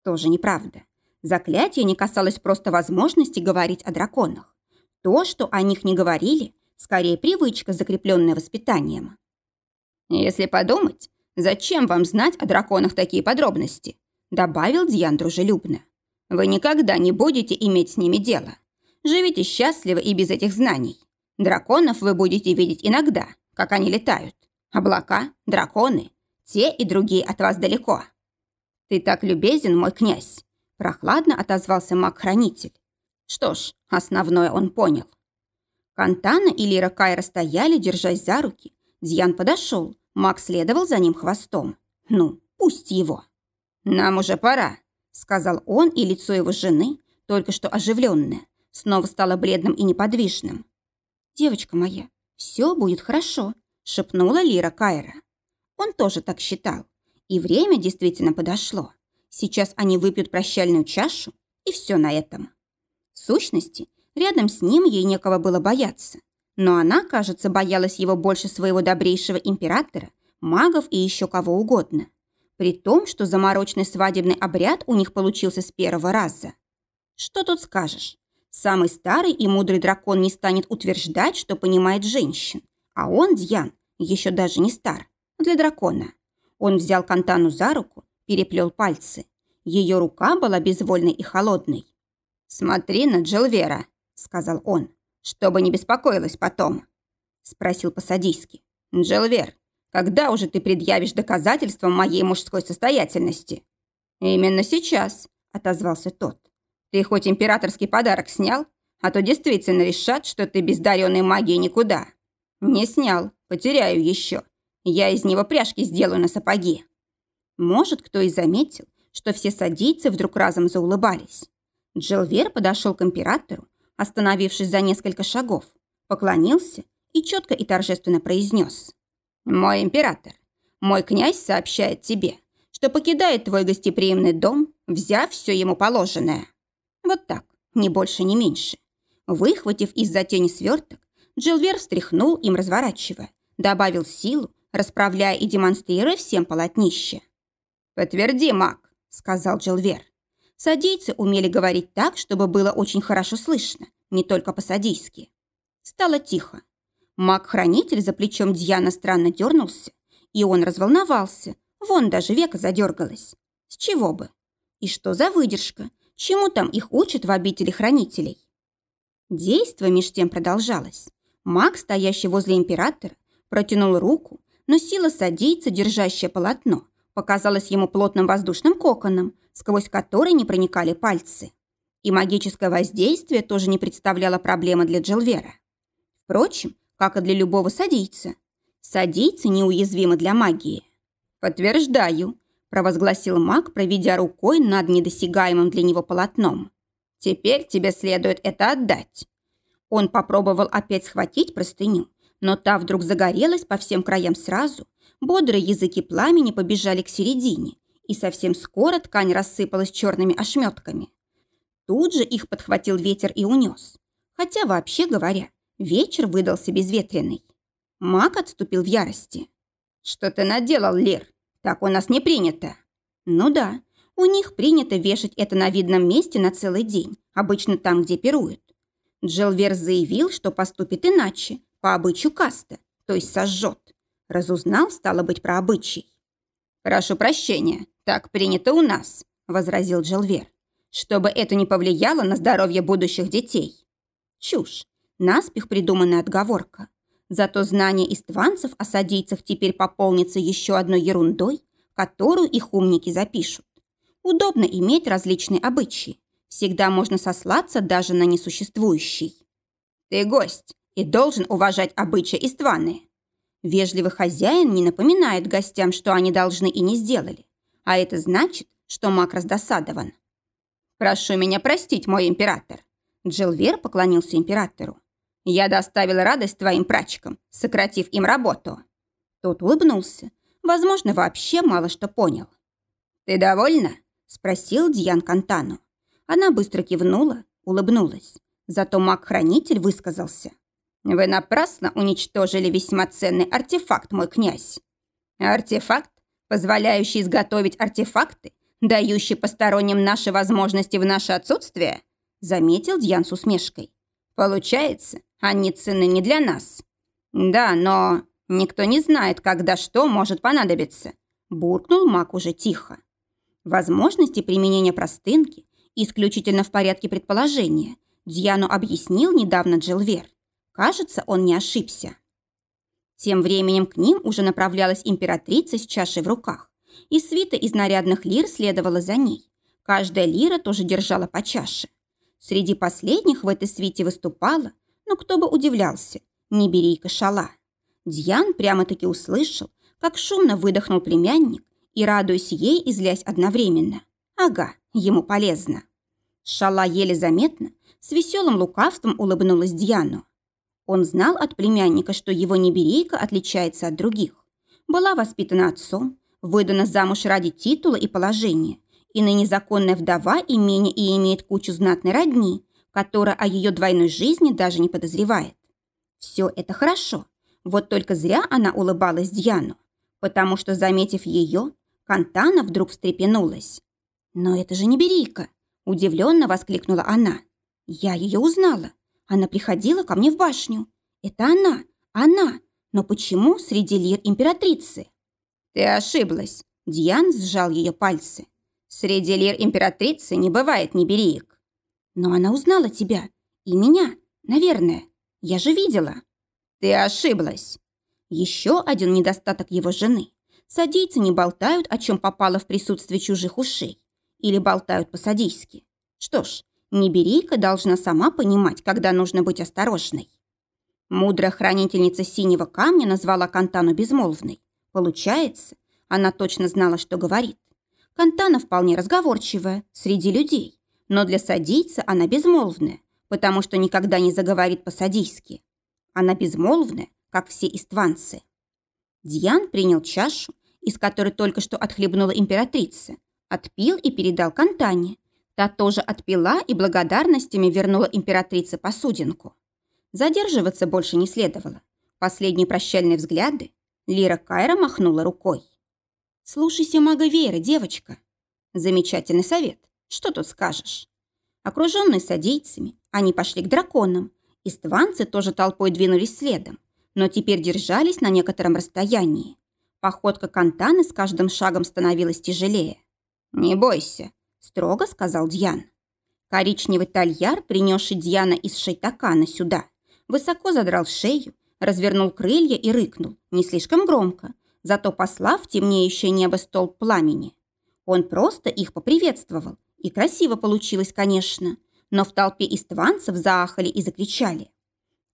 Тоже неправда. Заклятие не касалось просто возможности говорить о драконах. То, что о них не говорили, Скорее, привычка, закрепленная воспитанием. «Если подумать, зачем вам знать о драконах такие подробности?» добавил Дьян дружелюбно. «Вы никогда не будете иметь с ними дело. Живите счастливо и без этих знаний. Драконов вы будете видеть иногда, как они летают. Облака, драконы, те и другие от вас далеко. Ты так любезен, мой князь!» Прохладно отозвался маг-хранитель. Что ж, основное он понял. Кантана и Лира Кайра стояли, держась за руки. Дьян подошел, Мак следовал за ним хвостом. Ну, пусть его. «Нам уже пора», — сказал он, и лицо его жены, только что оживленное, снова стало бледным и неподвижным. «Девочка моя, все будет хорошо», — шепнула Лира Кайра. Он тоже так считал. И время действительно подошло. Сейчас они выпьют прощальную чашу, и все на этом. В сущности, Рядом с ним ей некого было бояться. Но она, кажется, боялась его больше своего добрейшего императора, магов и еще кого угодно. При том, что заморочный свадебный обряд у них получился с первого раза. Что тут скажешь? Самый старый и мудрый дракон не станет утверждать, что понимает женщин. А он, Дьян, еще даже не стар. Для дракона. Он взял Кантану за руку, переплел пальцы. Ее рука была безвольной и холодной. «Смотри на Джилвера», сказал он, чтобы не беспокоилась потом. Спросил по-садийски. Джилвер, когда уже ты предъявишь доказательства моей мужской состоятельности? Именно сейчас, отозвался тот. Ты хоть императорский подарок снял, а то действительно решат, что ты без даренной магии никуда. Не снял, потеряю еще. Я из него пряжки сделаю на сапоги. Может, кто и заметил, что все садийцы вдруг разом заулыбались. Джилвер подошел к императору остановившись за несколько шагов, поклонился и четко и торжественно произнес. «Мой император, мой князь сообщает тебе, что покидает твой гостеприимный дом, взяв все ему положенное. Вот так, ни больше, ни меньше. Выхватив из-за тени сверток, Джилвер встряхнул им, разворачивая, добавил силу, расправляя и демонстрируя всем полотнище. «Подтверди, маг», — сказал Джилвер. Садийцы умели говорить так, чтобы было очень хорошо слышно, не только по-садийски. Стало тихо. Маг-хранитель за плечом Дьяна странно дернулся, и он разволновался. Вон даже века задергалось. С чего бы? И что за выдержка? Чему там их учат в обители хранителей? Действо меж тем продолжалось. Маг, стоящий возле императора, протянул руку, но сила садийца, держащая полотно, показалась ему плотным воздушным коконом, сквозь который не проникали пальцы. И магическое воздействие тоже не представляло проблемы для Джилвера. Впрочем, как и для любого садийца. Садийцы неуязвимы для магии. «Подтверждаю», – провозгласил маг, проведя рукой над недосягаемым для него полотном. «Теперь тебе следует это отдать». Он попробовал опять схватить простыню, но та вдруг загорелась по всем краям сразу, бодрые языки пламени побежали к середине, и совсем скоро ткань рассыпалась черными ошметками. Тут же их подхватил ветер и унес. Хотя, вообще говоря, вечер выдался безветренный. Маг отступил в ярости. «Что ты наделал, Лир? Так у нас не принято». «Ну да, у них принято вешать это на видном месте на целый день, обычно там, где пируют. Джилвер заявил, что поступит иначе, по обычаю каста, то есть сожжет. Разузнал, стало быть, про обычай. «Прошу прощения, так принято у нас», – возразил Джилвер. «Чтобы это не повлияло на здоровье будущих детей». Чушь. Наспех придуманная отговорка. Зато знание истванцев о садийцах теперь пополнится еще одной ерундой, которую их умники запишут. Удобно иметь различные обычаи. Всегда можно сослаться даже на несуществующий. «Ты гость и должен уважать обычаи Истваны», Вежливый хозяин не напоминает гостям, что они должны и не сделали. А это значит, что маг раздосадован. «Прошу меня простить, мой император». Джилвер поклонился императору. Я доставил радость твоим прачкам, сократив им работу». Тот улыбнулся. Возможно, вообще мало что понял. «Ты довольна?» – спросил Дьян Кантану. Она быстро кивнула, улыбнулась. Зато маг-хранитель высказался. «Вы напрасно уничтожили весьма ценный артефакт, мой князь. Артефакт, позволяющий изготовить артефакты, дающий посторонним наши возможности в наше отсутствие?» заметил Дьян с усмешкой. «Получается, они ценны не для нас». «Да, но никто не знает, когда что может понадобиться», буркнул маг уже тихо. Возможности применения простынки исключительно в порядке предположения Дьяну объяснил недавно Джилвер. Кажется, он не ошибся. Тем временем к ним уже направлялась императрица с чашей в руках, и свита из нарядных лир следовала за ней. Каждая лира тоже держала по чаше. Среди последних в этой свите выступала, но кто бы удивлялся, не Берейка Шала. Дьян прямо-таки услышал, как шумно выдохнул племянник и, радуясь ей и одновременно. Ага, ему полезно. Шала еле заметно, с веселым лукавством улыбнулась Дьяну. Он знал от племянника, что его неберейка отличается от других. Была воспитана отцом, выдана замуж ради титула и положения, и ныне законная вдова имение и имеет кучу знатной родни, которая о ее двойной жизни даже не подозревает. Все это хорошо, вот только зря она улыбалась Дьяну, потому что, заметив ее, Кантана вдруг встрепенулась. «Но это же не Берийка!» – удивленно воскликнула она. «Я ее узнала. Она приходила ко мне в башню. Это она, она. Но почему среди лир императрицы?» «Ты ошиблась!» – Диан сжал ее пальцы. «Среди лир императрицы не бывает небериек». «Но она узнала тебя. И меня, наверное. Я же видела». «Ты ошиблась!» Еще один недостаток его жены Садийцы не болтают, о чем попало в присутствии чужих ушей. Или болтают по-садийски. Что ж, Неберейка должна сама понимать, когда нужно быть осторожной. Мудрая хранительница синего камня назвала Кантану безмолвной. Получается, она точно знала, что говорит. Кантана вполне разговорчивая, среди людей. Но для садийца она безмолвная, потому что никогда не заговорит по-садийски. Она безмолвная, как все истванцы. Дьян принял чашу из которой только что отхлебнула императрица, отпил и передал Кантане. Та тоже отпила и благодарностями вернула императрице посудинку. Задерживаться больше не следовало. Последние прощальные взгляды Лира Кайра махнула рукой. «Слушайся мага Вейра, девочка. Замечательный совет. Что тут скажешь?» Окруженные садийцами, они пошли к драконам. Истванцы тоже толпой двинулись следом, но теперь держались на некотором расстоянии. Походка Кантаны с каждым шагом становилась тяжелее. «Не бойся», – строго сказал Дьян. Коричневый тальяр, принесший Дьяна из шейтакана сюда, высоко задрал шею, развернул крылья и рыкнул, не слишком громко, зато послав темнеющее небо столб пламени. Он просто их поприветствовал, и красиво получилось, конечно, но в толпе истванцев заахали и закричали.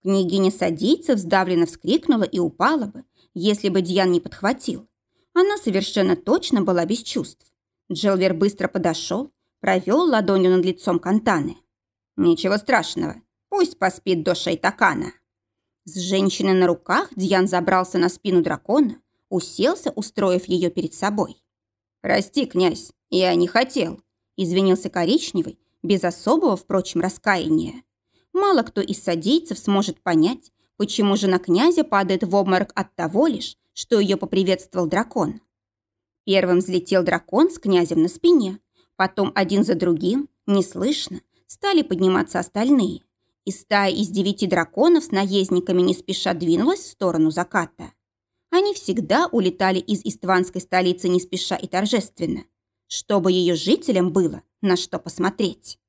Княгиня Садийцев сдавленно вскрикнула и упала бы, если бы Дьян не подхватил. Она совершенно точно была без чувств. Джилвер быстро подошел, провел ладонью над лицом Кантаны. «Ничего страшного, пусть поспит до Шайтакана». С женщиной на руках Дьян забрался на спину дракона, уселся, устроив ее перед собой. «Прости, князь, я не хотел», – извинился коричневый, без особого, впрочем, раскаяния. Мало кто из садийцев сможет понять, почему жена князя падает в обморок от того лишь, что ее поприветствовал дракон. Первым взлетел дракон с князем на спине, потом один за другим, неслышно, стали подниматься остальные, и стая из девяти драконов с наездниками не спеша двинулась в сторону заката. Они всегда улетали из истванской столицы не спеша и торжественно, чтобы ее жителям было на что посмотреть.